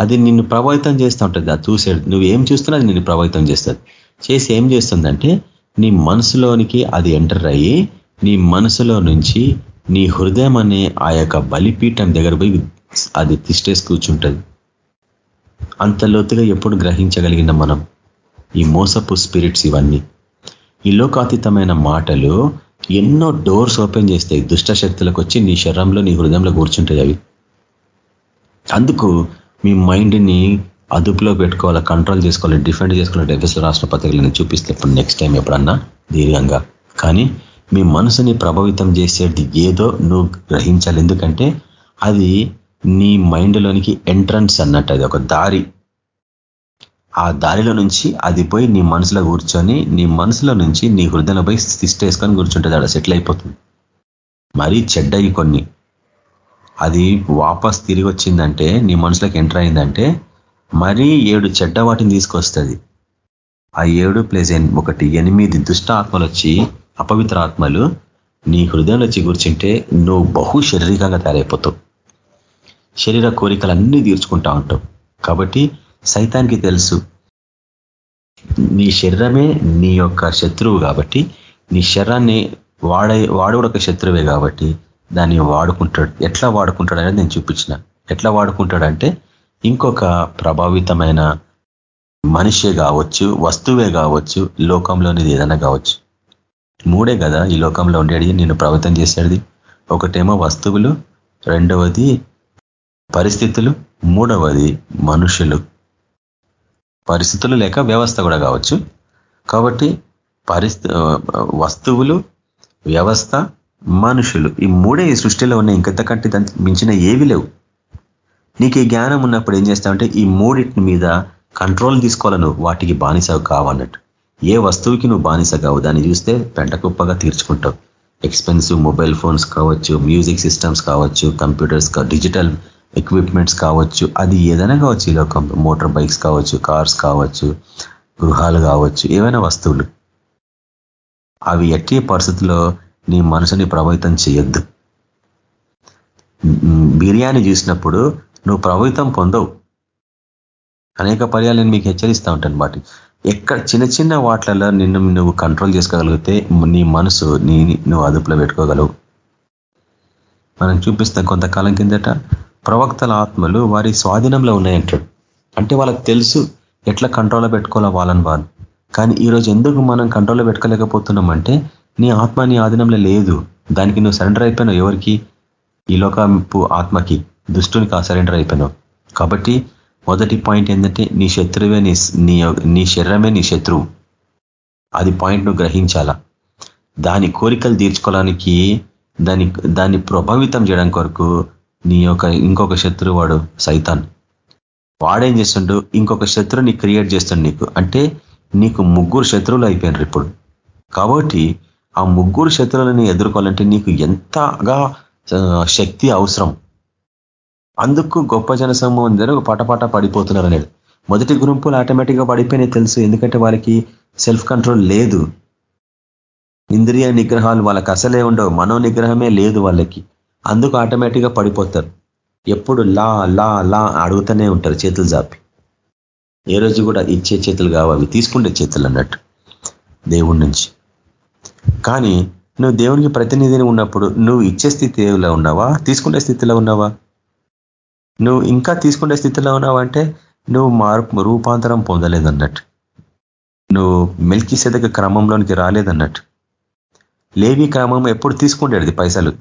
అది నిన్ను ప్రభావితం చేస్తూ ఉంటుంది. అది చూసేది నువ్వు ఏం చూస్తున్నా అది నిన్ను ప్రభావితం చేస్తుంది. చేసి ఏం చేస్తుందంటే నీ మనసులోనికి అది ఎంటర్ అయ్యి నీ మనసులో నుంచి నీ హృదయం అనే ఆ యొక్క బలిపీఠం దగ్గర పోయి అది తిష్టేసి కూర్చుంటుంది. అంత లోతుగా ఎప్పుడు గ్రహించగలిగిన మనం? ఈ మోసపు స్పిరిట్స్ ఇవన్నీ. ఈ లోకాతీతమైన మాటలు ఎన్నో డోర్స్ ఓపెన్ చేస్తాయి దుష్ట శక్తులకు వచ్చి నీ శరీరంలో నీ హృదయంలో కూర్చుంటాయి అవి. అందుకు మీ మైండ్ని అదుపులో పెట్టుకోవాలి కంట్రోల్ చేసుకోవాలి డిఫెండ్ చేసుకోవాలి ఎఫ్ఎస్లో రాష్ట్ర పత్రికలను చూపిస్తే ఇప్పుడు నెక్స్ట్ టైం ఎప్పుడన్నా దీర్ఘంగా. కానీ మీ మనసుని ప్రభావితం చేసేది ఏదో నువ్వు గ్రహించాలి. ఎందుకంటే అది నీ మైండ్లోనికి ఎంట్రన్స్ అన్నట్టు అది ఒక దారి. ఆ దారిలో నుంచి అది పోయి నీ మనసులో కూర్చొని నీ మనసులో నుంచి నీ హృదయంలో పోయి వేసుకొని కూర్చుంటుంది అక్కడ సెటిల్ అయిపోతుంది. మరీ చెడ్డయి కొన్ని. అది వాపస్ తిరిగి వచ్చిందంటే నీ మనసులోకి ఎంటర్ అయిందంటే మరీ ఏడు చెడ్డ వాటిని తీసుకొస్తుంది. ఆ ఏడు ప్లేస్ ఒకటి ఎనిమిది దుష్ట ఆత్మలు వచ్చి అపవిత్ర ఆత్మలు నీ హృదయంలో చిగుర్చుంటే కూర్చుంటే నువ్వు బహు శారీరకంగా తయారైపోతావు. శరీర కోరికలన్నీ తీర్చుకుంటా ఉంటావు. కాబట్టి సైతానికి తెలుసు. నీ శరీరమే నీ యొక్క శత్రువు కాబట్టి నీ శరీరాన్ని వాడే వాడు కూడా ఒక శత్రువే కాబట్టి దాన్ని వాడుకుంటాడు. ఎట్లా వాడుకుంటాడు అనేది నేను చూపించిన. ఎట్లా వాడుకుంటాడంటే ఇంకొక ప్రభావితమైన మనిషే కావచ్చు వస్తువే కావచ్చు లోకంలోనిది ఏదైనా కావచ్చు. మూడే కదా ఈ లోకంలో ఉండేది నేను ప్రభావితం చేసేది. ఒకటేమో వస్తువులు రెండవది పరిస్థితులు మూడవది మనుషులు. పరిస్థితులు లేక వ్యవస్థ కూడా కావచ్చు. కాబట్టి పరిస్థి వస్తువులు వ్యవస్థ మనుషులు ఈ మూడే ఈ సృష్టిలో ఉన్న ఇంకెంతకంటే మించిన ఏవి లేవు. నీకు ఈ జ్ఞానం ఉన్నప్పుడు ఏం చేస్తావంటే ఈ మూడింటి మీద కంట్రోల్ తీసుకోవాలను వాటికి బానిస కావన్నట్టు ఏ వస్తువుకి నువ్వు బానిస కావు. దాన్ని చూస్తే పెంట కుప్పగా తీర్చుకుంటావు. ఎక్స్పెన్సివ్ మొబైల్ ఫోన్స్ కావచ్చు మ్యూజిక్ సిస్టమ్స్ కావచ్చు కంప్యూటర్స్ డిజిటల్ ఎక్విప్మెంట్స్ కావచ్చు అది ఏదైనా కావచ్చు ఈ లోకం మోటార్ బైక్స్ కావచ్చు కార్స్ కావచ్చు గృహాలు కావచ్చు ఏవైనా వస్తువులు. అవి ఎట్టి పరిస్థితుల్లో నీ మనసుని ప్రభావితం చేయొద్దు. బిర్యానీ చూసినప్పుడు నువ్వు ప్రభావితం పొందవు. అనేక పర్యాలు నేను మీకు హెచ్చరిస్తూ ఉంటాను వాటి ఎక్కడ చిన్న చిన్న వాటిలలో నిన్ను నువ్వు కంట్రోల్ చేసుకోగలిగితే నీ మనసు నీ నువ్వు అదుపులో పెట్టుకోగలవు. మనం చూపిస్తాం కొంతకాలం కిందట ప్రవక్తల ఆత్మలు వారి స్వాధీనంలో ఉన్నాయంటాడు. అంటే వాళ్ళకి తెలుసు ఎట్లా కంట్రోల్లో పెట్టుకోవాలా వాళ్ళని వాళ్ళు. కానీ ఈరోజు ఎందుకు మనం కంట్రోల్లో పెట్టుకోలేకపోతున్నామంటే నీ ఆత్మ నీ ఆధీనంలో లేదు. దానికి నువ్వు సరెండర్ అయిపోయినావు ఎవరికి? ఈ లోకపు ఆత్మకి దుష్టునికి సరెండర్ అయిపోయినావు. కాబట్టి మొదటి పాయింట్ ఏంటంటే నీ శత్రువే నీ నీ శరీరమే నీ శత్రువు. అది పాయింట్ నువ్వు గ్రహించాలా? దాని కోరికలు తీర్చుకోవడానికి దాని దాన్ని ప్రభావితం చేయడం కొరకు నీ యొక్క ఇంకొక శత్రువు వాడు సైతాన్. వాడేం చేస్తుండు? ఇంకొక శత్రువుని క్రియేట్ చేస్తుండు నీకు. అంటే నీకు ముగ్గురు శత్రువులు అయిపోయినారు ఇప్పుడు. కాబట్టి ఆ ముగ్గురు శత్రువులని ఎదుర్కోవాలంటే నీకు ఎంతగా శక్తి అవసరం. అందుకు గొప్ప జనసమూహం దగ్గర పటపట పడిపోతున్నారు అనేది. మొదటి గుంపులు ఆటోమేటిక్గా పడిపోయినాయి తెలుసు. ఎందుకంటే వాళ్ళకి సెల్ఫ్ కంట్రోల్ లేదు. ఇంద్రియ నిగ్రహాలు వాళ్ళకి అసలే ఉండవు. మనో నిగ్రహమే లేదు వాళ్ళకి. అందుకు ఆటోమేటిక్గా పడిపోతారు. ఎప్పుడు లా లా లా అడుగుతూనే ఉంటారు చేతులు జాపి. ఏ రోజు కూడా ఇచ్చే చేతులు కావాలి తీసుకుంటే చేతులు అన్నట్టు దేవుడి నుంచి. కానీ నువ్వు దేవునికి ప్రతినిధిని ఉన్నప్పుడు నువ్వు ఇచ్చే స్థితిలో ఉన్నావా తీసుకునే స్థితిలో ఉన్నావా? నువ్వు ఇంకా తీసుకునే స్థితిలో ఉన్నావా అంటే నువ్వు మార్పు రూపాంతరం పొందలేదన్నట్టు. నువ్వు మెల్కి సెదక క్రమంలోనికి రాలేదన్నట్టు. లేవి క్రమం ఎప్పుడు తీసుకుండేది పైసలు.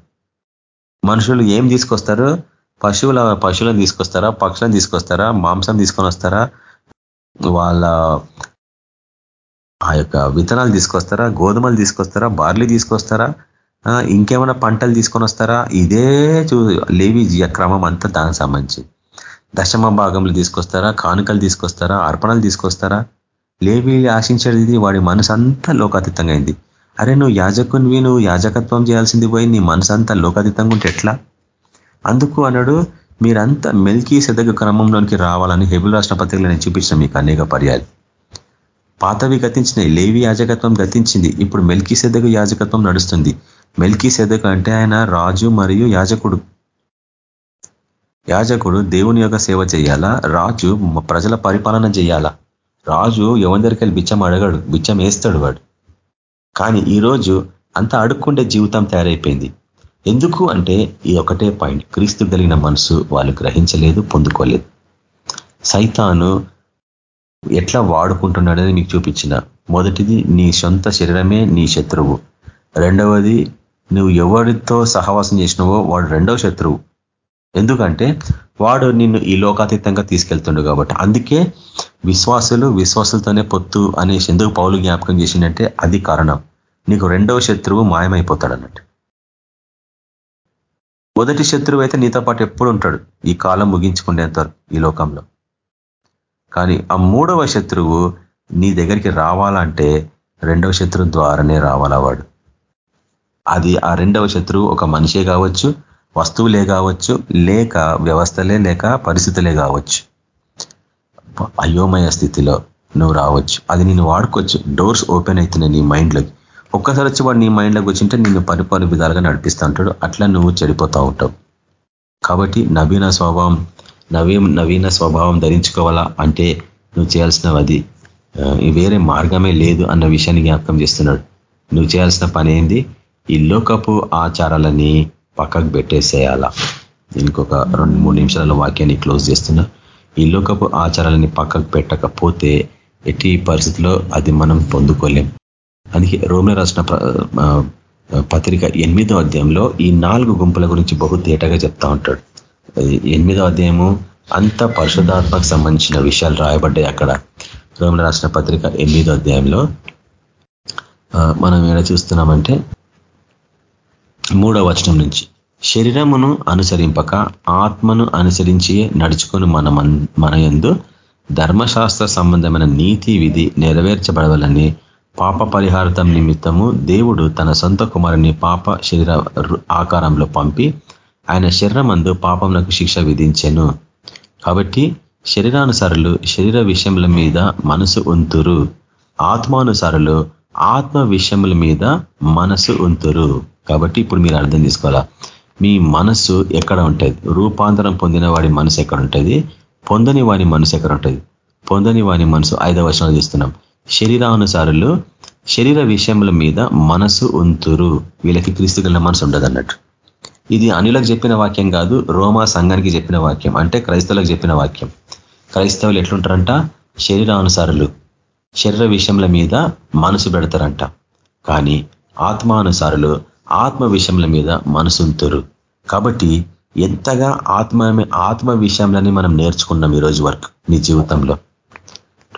మనుషులు ఏం తీసుకొస్తారు? పశువుల పశువులను తీసుకొస్తారా? పక్షులను తీసుకొస్తారా? మాంసం తీసుకొని వస్తారా? వాళ్ళ ఆ యొక్క విత్తనాలు తీసుకొస్తారా? గోధుమలు తీసుకొస్తారా? బార్లీ తీసుకొస్తారా? ఇంకేమైనా పంటలు తీసుకొని వస్తారా? ఇదే చూ లేవి క్రమం అంతా దానికి సంబంధించి. దశమ భాగంలో తీసుకొస్తారా? కానుకలు తీసుకొస్తారా? అర్పణలు తీసుకొస్తారా? లేవి ఆశించేది వాడి మనసు అంతా లోకాతీతంగా అయింది. అరే నువ్వు యాజకునివి నువ్వు యాజకత్వం చేయాల్సింది పోయి నీ మనసు అంతా లోకాతీతంగా ఉంటే ఎట్లా? అందుకు అన్నాడు మీరంతా మెల్కీ సెదగ క్రమంలోనికి రావాలని హెబుల్ రాష్ట్ర పత్రికలు నేను చూపించిన మీకు అనేక పర్యాలు. పాతవి గతించినాయి లేవి యాజకత్వం గతించింది. ఇప్పుడు మెల్కీ సెదగు యాజకత్వం నడుస్తుంది. మెల్కీ సెదగు అంటే ఆయన రాజు మరియు యాజకుడు. యాజకుడు దేవుని యొక్క సేవ చేయాలా? రాజు ప్రజల పరిపాలన చేయాలా? రాజు ఎవరి దగ్గరికి బిచ్చం అడగడు బిచ్చం వేస్తాడు వాడు. కానీ ఈరోజు అంత అడుక్కుండే జీవితం తయారైపోయింది. ఎందుకు అంటే ఈ ఒకటే పాయింట్. క్రీస్తు కలిగిన మనసు వాళ్ళు గ్రహించలేదు పొందుకోలేదు. సైతాను ఎట్లా వాడుకుంటున్నాడని మీకు చూపించిన. మొదటిది నీ సొంత శరీరమే నీ శత్రువు. రెండవది నువ్వు ఎవరితో సహవాసం చేసినవో వాడు రెండవ శత్రువు. ఎందుకంటే వాడు నిన్ను ఈ లోకాతీతంగా తీసుకెళ్తుండు కాబట్టి. అందుకే విశ్వాసులు విశ్వాసులతోనే పొత్తు అనేసి ఎందుకు పౌలు జ్ఞాపకం చేసిందంటే అది కారణం. నీకు రెండవ శత్రువు మాయమైపోతాడు అన్నట్టు మొదటి శత్రువు అయితే నీతో పాటు ఎప్పుడు ఉంటాడు? ఈ కాలం ముగించుకునేంత ఈ లోకంలో. కానీ ఆ మూడవ శత్రువు నీ దగ్గరికి రావాలంటే రెండవ శత్రువు ద్వారానే రావాలా వాడు? అది ఆ రెండవ శత్రువు ఒక మనిషే కావచ్చు వస్తువులే కావచ్చు లేక వ్యవస్థలే లేక పరిస్థితులే కావచ్చు. అయోమయ స్థితిలో నువ్వు రావచ్చు. అది నేను వాడుకోవచ్చు. డోర్స్ ఓపెన్ అవుతున్నాయి నీ మైండ్లోకి. ఒక్కసారి వచ్చి వాడు నీ మైండ్లోకి వచ్చింటే నిన్ను పరిపాలన విధాలుగా నడిపిస్తూ ఉంటాడు అట్లా నువ్వు చెడిపోతూ ఉంటావు. కాబట్టి నవీన స్వభావం నవీ నవీన స్వభావం ధరించుకోవాలా అంటే నువ్వు చేయాల్సినవి అది. వేరే మార్గమే లేదు అన్న విషయాన్ని జ్ఞాపకం చేస్తున్నాడు. నువ్వు చేయాల్సిన పని ఏంది? ఈ లోకపు ఆచారాలని పక్కకు పెట్టేసేయాలా. ఇంకొక రెండు మూడు నిమిషాల వాక్యాన్ని క్లోజ్ చేస్తున్నా. ఈ లోకపు ఆచారాలని పక్కకు పెట్టకపోతే ఎట్టి పరిస్థితిలో అది మనం పొందుకోలేం. అందుకే రోమిల రాసిన పత్రిక ఎనిమిదో అధ్యాయంలో ఈ నాలుగు గుంపుల గురించి బహు తేటగా చెప్తా ఉంటాడు. ఎనిమిదో అధ్యాయము అంత పరిశుధాత్మకు సంబంధించిన విషయాలు రాయబడ్డాయి అక్కడ. రోమిల రాసిన పత్రిక ఎనిమిదో అధ్యాయంలో. మనం ఏడ చూస్తున్నామంటే మూడో వచనం నుంచి. శరీరమును అనుసరింపక ఆత్మను అనుసరించి నడుచుకొని మన మన ఎందు ధర్మశాస్త్ర సంబంధమైన నీతి విధి నెరవేర్చబడవాలని పాప పరిహారతం నిమిత్తము దేవుడు తన సొంత కుమారుని పాప శరీర ఆకారంలో పంపి ఆయన శరీరమందు పాపంలకు శిక్ష విధించెను. కాబట్టి శరీరానుసారులు శరీర విషయముల మీద మనసు ఉంతురు. ఆత్మానుసారులు ఆత్మ విషయముల మీద మనసు ఉంతురు. కాబట్టి ఇప్పుడు మీరు అర్థం చేసుకోవాలా? మీ మనసు ఎక్కడ ఉంటుంది? రూపాంతరం పొందిన వాడి మనసు ఎక్కడ ఉంటుంది? పొందని వాని మనసు ఎక్కడ ఉంటుంది? పొందని వాని మనసు ఐదవ వర్షాలు చూస్తున్నాం. శరీరానుసారులు శరీర విషయముల మీద మనసు ఉంతురు. వీళ్ళకి క్రీస్తు కలిగిన మనసు ఉండదు అన్నట్టు ఇది అనులకు చెప్పిన వాక్యం కాదు రోమా సంఘానికి చెప్పిన వాక్యం. అంటే క్రైస్తవులకు చెప్పిన వాక్యం. క్రైస్తవులు ఎట్లుంటారంట? శరీరానుసారులు. శరీర విషయముల మీద మనసు పెడతారంట. కానీ ఆత్మానుసారులు ఆత్మ విషయముల మీద మనసుంతురు కాబట్టి ఎంతగా ఆత్మ ఆత్మ విషయంలోనే మనం నేర్చుకున్నాం ఈ రోజు వరకు నీ జీవితంలో?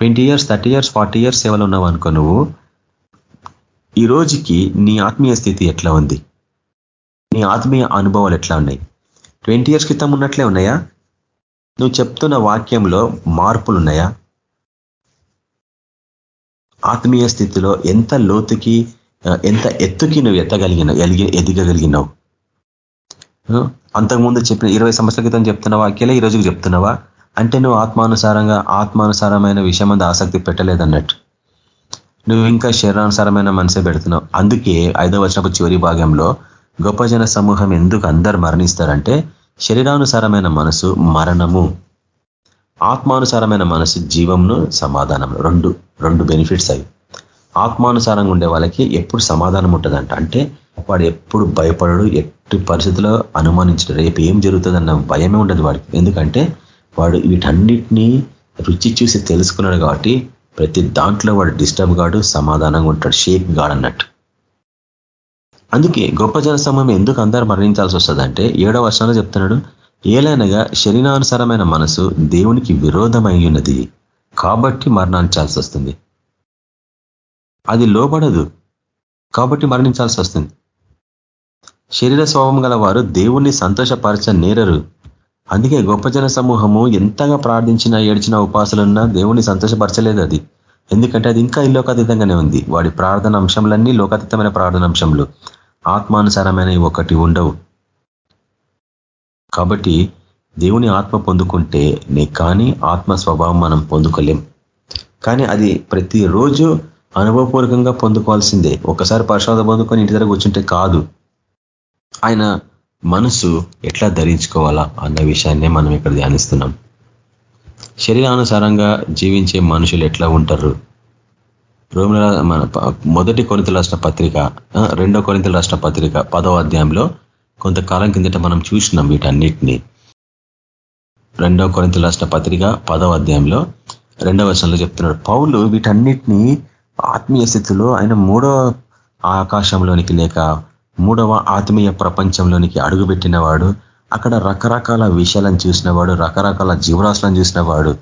Twenty years thirty years forty years సేవలు ఉన్నావు అనుకో నువ్వు ఈ రోజుకి నీ ఆత్మీయ స్థితి ఎట్లా ఉంది? నీ ఆత్మీయ అనుభవాలు ఎట్లా ఉన్నాయి? ట్వంటీ ఇయర్స్ క్రితం ఉన్నట్లే ఉన్నాయా? నువ్వు చెప్తున్న వాక్యంలో మార్పులు ఉన్నాయా? ఆత్మీయ స్థితిలో ఎంత లోతుకి ఎంత ఎత్తుకి నువ్వు ఎత్తగలిగినావు ఎలిగి ఎదిగగలిగినావు? అంతకుముందు చెప్పిన ఇరవై సంవత్సరాల క్రితం చెప్తున్న వాక్యాలే ఈ రోజుకి చెప్తున్నావా? అంటే నువ్వు ఆత్మానుసారంగా ఆత్మానుసారమైన విషయం మీద ఆసక్తి పెట్టలేదన్నట్టు. నువ్వు ఇంకా శరీరానుసారమైన మనసే పెడుతున్నావు. అందుకే ఐదవ వచనపు చివరి భాగంలో గొప్ప జన సమూహం ఎందుకు అందరు మరణిస్తారంటే శరీరానుసారమైన మనసు మరణము. ఆత్మానుసారమైన మనసు జీవంను సమాధానం రెండు రెండు బెనిఫిట్స్ అవి ఆత్మానుసారంగా ఉండే వాళ్ళకి ఎప్పుడు సమాధానం ఉంటుందంట. అంటే వాడు ఎప్పుడు భయపడడు ఎట్టి పరిస్థితుల్లో అనుమానించడు. రేపు ఏం జరుగుతుందన్న భయమే ఉండదు వాడికి. ఎందుకంటే వాడు వీటన్నిటినీ రుచి చూసి తెలుసుకున్నాడు కాబట్టి ప్రతి దాంట్లో వాడు డిస్టర్బ్ గాడు సమాధానంగా ఉంటాడు షేక్ గాడు అన్నట్టు అందుకే గొప్ప జన సమయం ఎందుకు అందరు మరణించాల్సి వస్తుందంటే ఏడవ వర్షంలో చెప్తున్నాడు ఏలైనగా శరీరానుసారమైన మనసు దేవునికి విరోధమై ఉన్నది కాబట్టి మరణించాల్సి వస్తుంది. అది లోబడదు కాబట్టి మరణించాల్సి వస్తుంది. శరీర స్వభావం గల వారు దేవుణ్ణి సంతోషపరచ నేరరు. అందుకే గొప్ప జన సమూహము ఎంతగా ప్రార్థించినా ఏడ్చిన ఉపాసలున్నా దేవుణ్ణి సంతోషపరచలేదు అది. ఎందుకంటే అది ఇంకా లోకాతీతంగానే ఉంది. వాడి ప్రార్థన అంశంలన్నీ లోకాతీతమైన ప్రార్థన అంశంలు ఆత్మానుసారమైన ఒకటి ఉండవు. కాబట్టి దేవుని ఆత్మ పొందుకుంటే నీ కానీ ఆత్మ స్వభావం మనం పొందుకోలేం. కానీ అది ప్రతిరోజు అనుభవపూర్వకంగా పొందుకోవాల్సిందే. ఒకసారి పరిశోధన పొందుకొని ఇంటి దగ్గర కూర్చుంటే కాదు. ఆయన మనసు ఎట్లా ధరించుకోవాలా అన్న విషయాన్నే మనం ఇక్కడ ధ్యానిస్తున్నాం. శరీరానుసారంగా జీవించే మనుషులు ఎట్లా ఉంటారు? రోమిల మన మొదటి కొనితలు రాష్ట్ర పత్రిక రెండో కొనితలు రాష్ట్ర పత్రిక పదో అధ్యాయంలో కొంతకాలం కిందట మనం చూసినాం వీటన్నిటినీ. రెండో కొనితలు రాష్ట్ర పత్రిక పదో అధ్యాయంలో రెండవ వర్షంలో చెప్తున్నాడు. పౌలు వీటన్నిటినీ ఆత్మీయ స్థితిలో ఆయన మూడో ఆకాశంలోనికి లేక మూడవ ఆత్మీయ ప్రపంచంలోనికి అడుగుపెట్టినవాడు అక్కడ రకరకాల విషయాలను చూసినవాడు రకరకాల జీవరాశులను చూసినవాడు.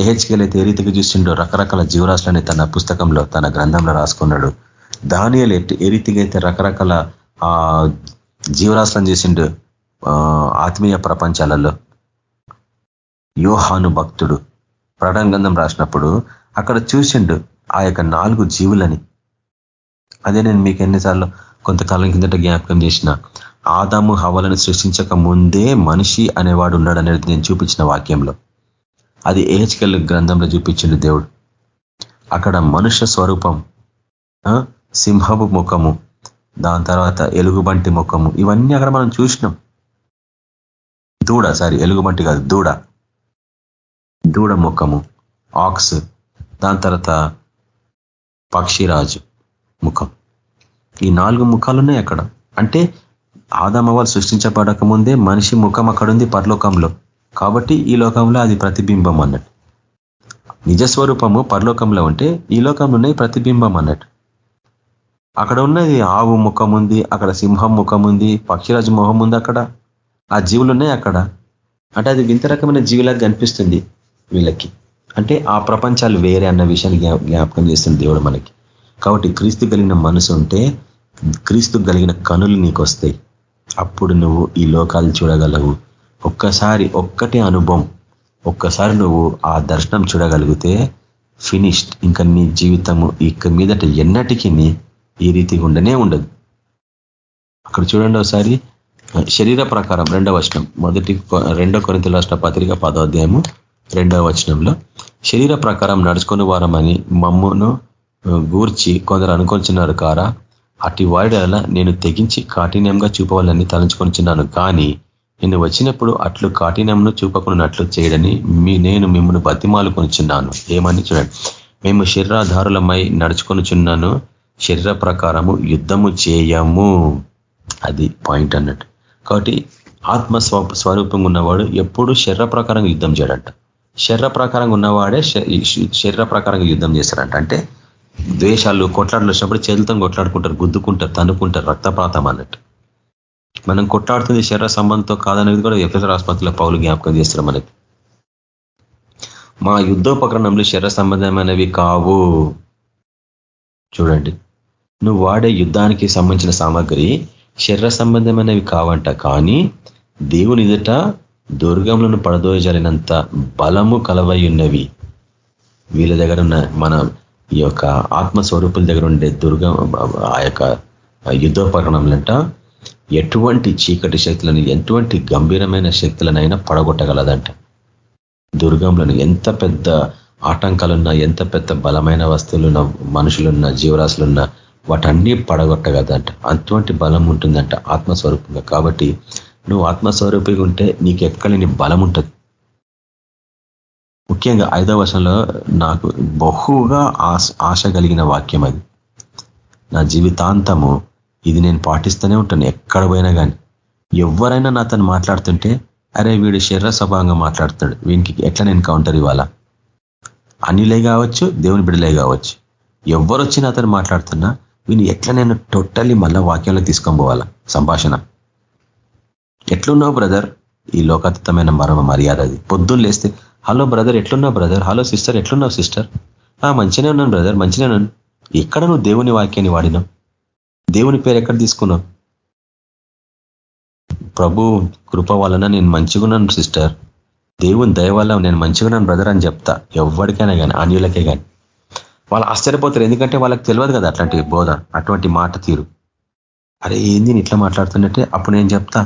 ఎహెచ్కేల్ అయితే ఏ రీతికి చూసిండో రకరకాల జీవరాశులని తన పుస్తకంలో తన గ్రంథంలో రాసుకున్నాడు. దానియలు ఏ రీతిగా అయితే రకరకాల ఆ జీవరాశులను చేసిండు ఆత్మీయ ప్రపంచాలలో. యోహాను భక్తుడు ప్రణంగంధం రాసినప్పుడు అక్కడ చూసిండు ఆ యొక్క నాలుగు జీవులని. అదే నేను మీకు ఎన్నిసార్లు కొంతకాలం కిందట జ్ఞాపకం చేసిన ఆదాము హవలను సృష్టించక ముందే మనిషి అనేవాడు ఉన్నాడు అనేది నేను చూపించిన వాక్యంలో. అది ఏహెచ్కెల్ గ్రంథంలో చూపించిండు దేవుడు. అక్కడ మనుష్య స్వరూపం సింహపు ముఖము దాని తర్వాత ఎలుగుబంటి ముఖము ఇవన్నీ అక్కడ మనం చూసినాం. దూడ సారీ ఎలుగుబంటి కాదు దూడ. దూడ ముఖము ఆక్స్ దాని తర్వాత పక్షిరాజు ముఖం. ఈ నాలుగు ముఖాలు ఉన్నాయి అక్కడ. అంటే ఆదామవాళ్ళు సృష్టించబడక ముందే మనిషి ముఖం అక్కడ ఉంది పరలోకంలో. కాబట్టి ఈ లోకంలో అది ప్రతిబింబం అన్నట్టు. నిజస్వరూపము పరలోకంలో ఉంటే ఈ లోకంలోనే ప్రతిబింబం అన్నట్టు. అక్కడ ఉన్నది ఆవు ముఖం ఉంది అక్కడ సింహం ముఖం ఉంది పక్షిరాజు మొహం ఉంది అక్కడ. ఆ జీవులు ఉన్నాయి అక్కడ. అంటే అది వింత రకమైన జీవులాగా కనిపిస్తుంది వీళ్ళకి. అంటే ఆ ప్రపంచాలు వేరే అన్న విషయాన్ని జ్ఞాపకం చేస్తుంది దేవుడు మనకి. కాబట్టి క్రీస్తు కలిగిన మనసు ఉంటే క్రీస్తు కలిగిన కనులు నీకు వస్తాయి అప్పుడు నువ్వు ఈ లోకాలు చూడగలవు. ఒక్కసారి ఒక్కటే అనుభవం. ఒక్కసారి నువ్వు ఆ దర్శనం చూడగలిగితే ఫినిష్డ్. ఇంకా నీ జీవితము ఇక మీదట ఎన్నటికీ ఈ రీతిగా ఉండనే ఉండదు. అక్కడ చూడండి ఒకసారి. శరీర ప్రకారం రెండవ వచనం. మొదటి రెండో కొరింత రాష్ట్ర పత్రిక పదోధ్యాయము రెండవ వచనంలో. శరీర ప్రకారం నడుచుకుని వారమని మమ్మును గూర్చి కొందరు అనుకొంచున్నారు కారా? అటు వాడిలా నేను తెగించి కాఠిన్యంగా చూపవాలని తలంచుకొనిచున్నాను. కానీ నేను వచ్చినప్పుడు అట్లు కాఠిన్యంను చూపకున్నట్లు చేయడని మీ నేను మిమ్మల్ని బతిమాలు కొనిచున్నాను. ఏమని చూడండి. మేము శరీరాధారులమై నడుచుకొనిచున్నాను. శరీర ప్రకారము యుద్ధము చేయము. అది పాయింట్ అన్నట్టు. కాబట్టి ఆత్మ స్వరూపంగా ఉన్నవాడు ఎప్పుడు శరీర ప్రకారంగా యుద్ధం చేయడంట. శరీర ప్రకారంగా ఉన్నవాడే శరీర ప్రకారంగా యుద్ధం చేస్తారంట అంటే ద్వేషాలు కొట్లాటలు వచ్చినప్పుడు చేతులతో కొట్లాడుకుంటారు గుద్దుకుంటారు తన్నుకుంటారు రక్తపాతం అన్నట్టు. మనం కొట్లాడుతుంది శరీర సంబంధంతో కాదనేది కూడా ఎఫ్ఎస్ఆర్ ఆసుపత్రిలో పౌలు జ్ఞాపకం చేస్తారు మనకి. మా యుద్ధోపకరణంలో శరీర సంబంధమైనవి కావు. చూడండి. నువ్వు వాడే యుద్ధానికి సంబంధించిన సామాగ్రి శరీర సంబంధమైనవి కావంట కానీ దేవుని ఎదుట దుర్గములను పడదోయజాలినంత బలము కలవై ఉన్నవి. వీళ్ళ దగ్గర ఉన్న మన ఈ యొక్క ఆత్మస్వరూపుల దగ్గర ఉండే దుర్గం ఆ యొక్క యుద్ధోపకరణంలంట ఎటువంటి చీకటి శక్తులను ఎటువంటి గంభీరమైన శక్తులనైనా పడగొట్టగలదంట. దుర్గంలను ఎంత పెద్ద ఆటంకాలున్నా ఎంత పెద్ద బలమైన వస్తువులున్న మనుషులున్న జీవరాశులున్న వాటన్నీ పడగొట్టగలదంట. అటువంటి బలం ఉంటుందంట ఆత్మస్వరూపంగా. కాబట్టి నువ్వు ఆత్మస్వరూపిగా ఉంటే నీకు ఎక్కలేని బలం ఉంటుంది. ముఖ్యంగా ఐదవ వర్షంలో నాకు బహుగా ఆశ కలిగిన వాక్యం అది. నా జీవితాంతము ఇది నేను పాటిస్తూనే ఉంటాను ఎక్కడ పోయినా కానీ ఎవరైనా నా తను మాట్లాడుతుంటే అరే వీడు శరీర స్వభావంగా మాట్లాడుతాడు వీనికి ఎట్లా నేను కౌంటర్ ఇవ్వాలా? అనిలే కావచ్చు దేవుని బిడలే కావచ్చు. ఎవరు వచ్చి అతను మాట్లాడుతున్నా వీని ఎట్లా నేను టోటల్లీ మళ్ళా వాక్యంలో తీసుకొని పోవాలా? సంభాషణ. ఎట్లున్నావు బ్రదర్? ఈ లోకాతీతమైన మరమ మర్యాద అది. పొద్దున్న లేస్తే హలో బ్రదర్ ఎట్లున్నావు బ్రదర్ హలో సిస్టర్ ఎట్లున్నావు సిస్టర్ ఆ మంచినే ఉన్నాను బ్రదర్ మంచినే ఉన్నాను. ఎక్కడ నువ్వు దేవుని వాక్యాన్ని వాడినావు? దేవుని పేరు ఎక్కడ తీసుకున్నావు? ప్రభు కృప వలన నేను మంచిగున్నాను సిస్టర్ దేవుని దయ వల్ల నేను మంచిగున్నాను బ్రదర్ అని చెప్తా. ఎవరికైనా కానీ అన్యులకే కానీ వాళ్ళు ఆశ్చర్యపోతారు ఎందుకంటే వాళ్ళకి తెలియదు కదా అట్లాంటి బోధ అటువంటి మాట తీరు. అరే ఏంది ఇట్లా మాట్లాడుతున్నట్టే? అప్పుడు నేను చెప్తా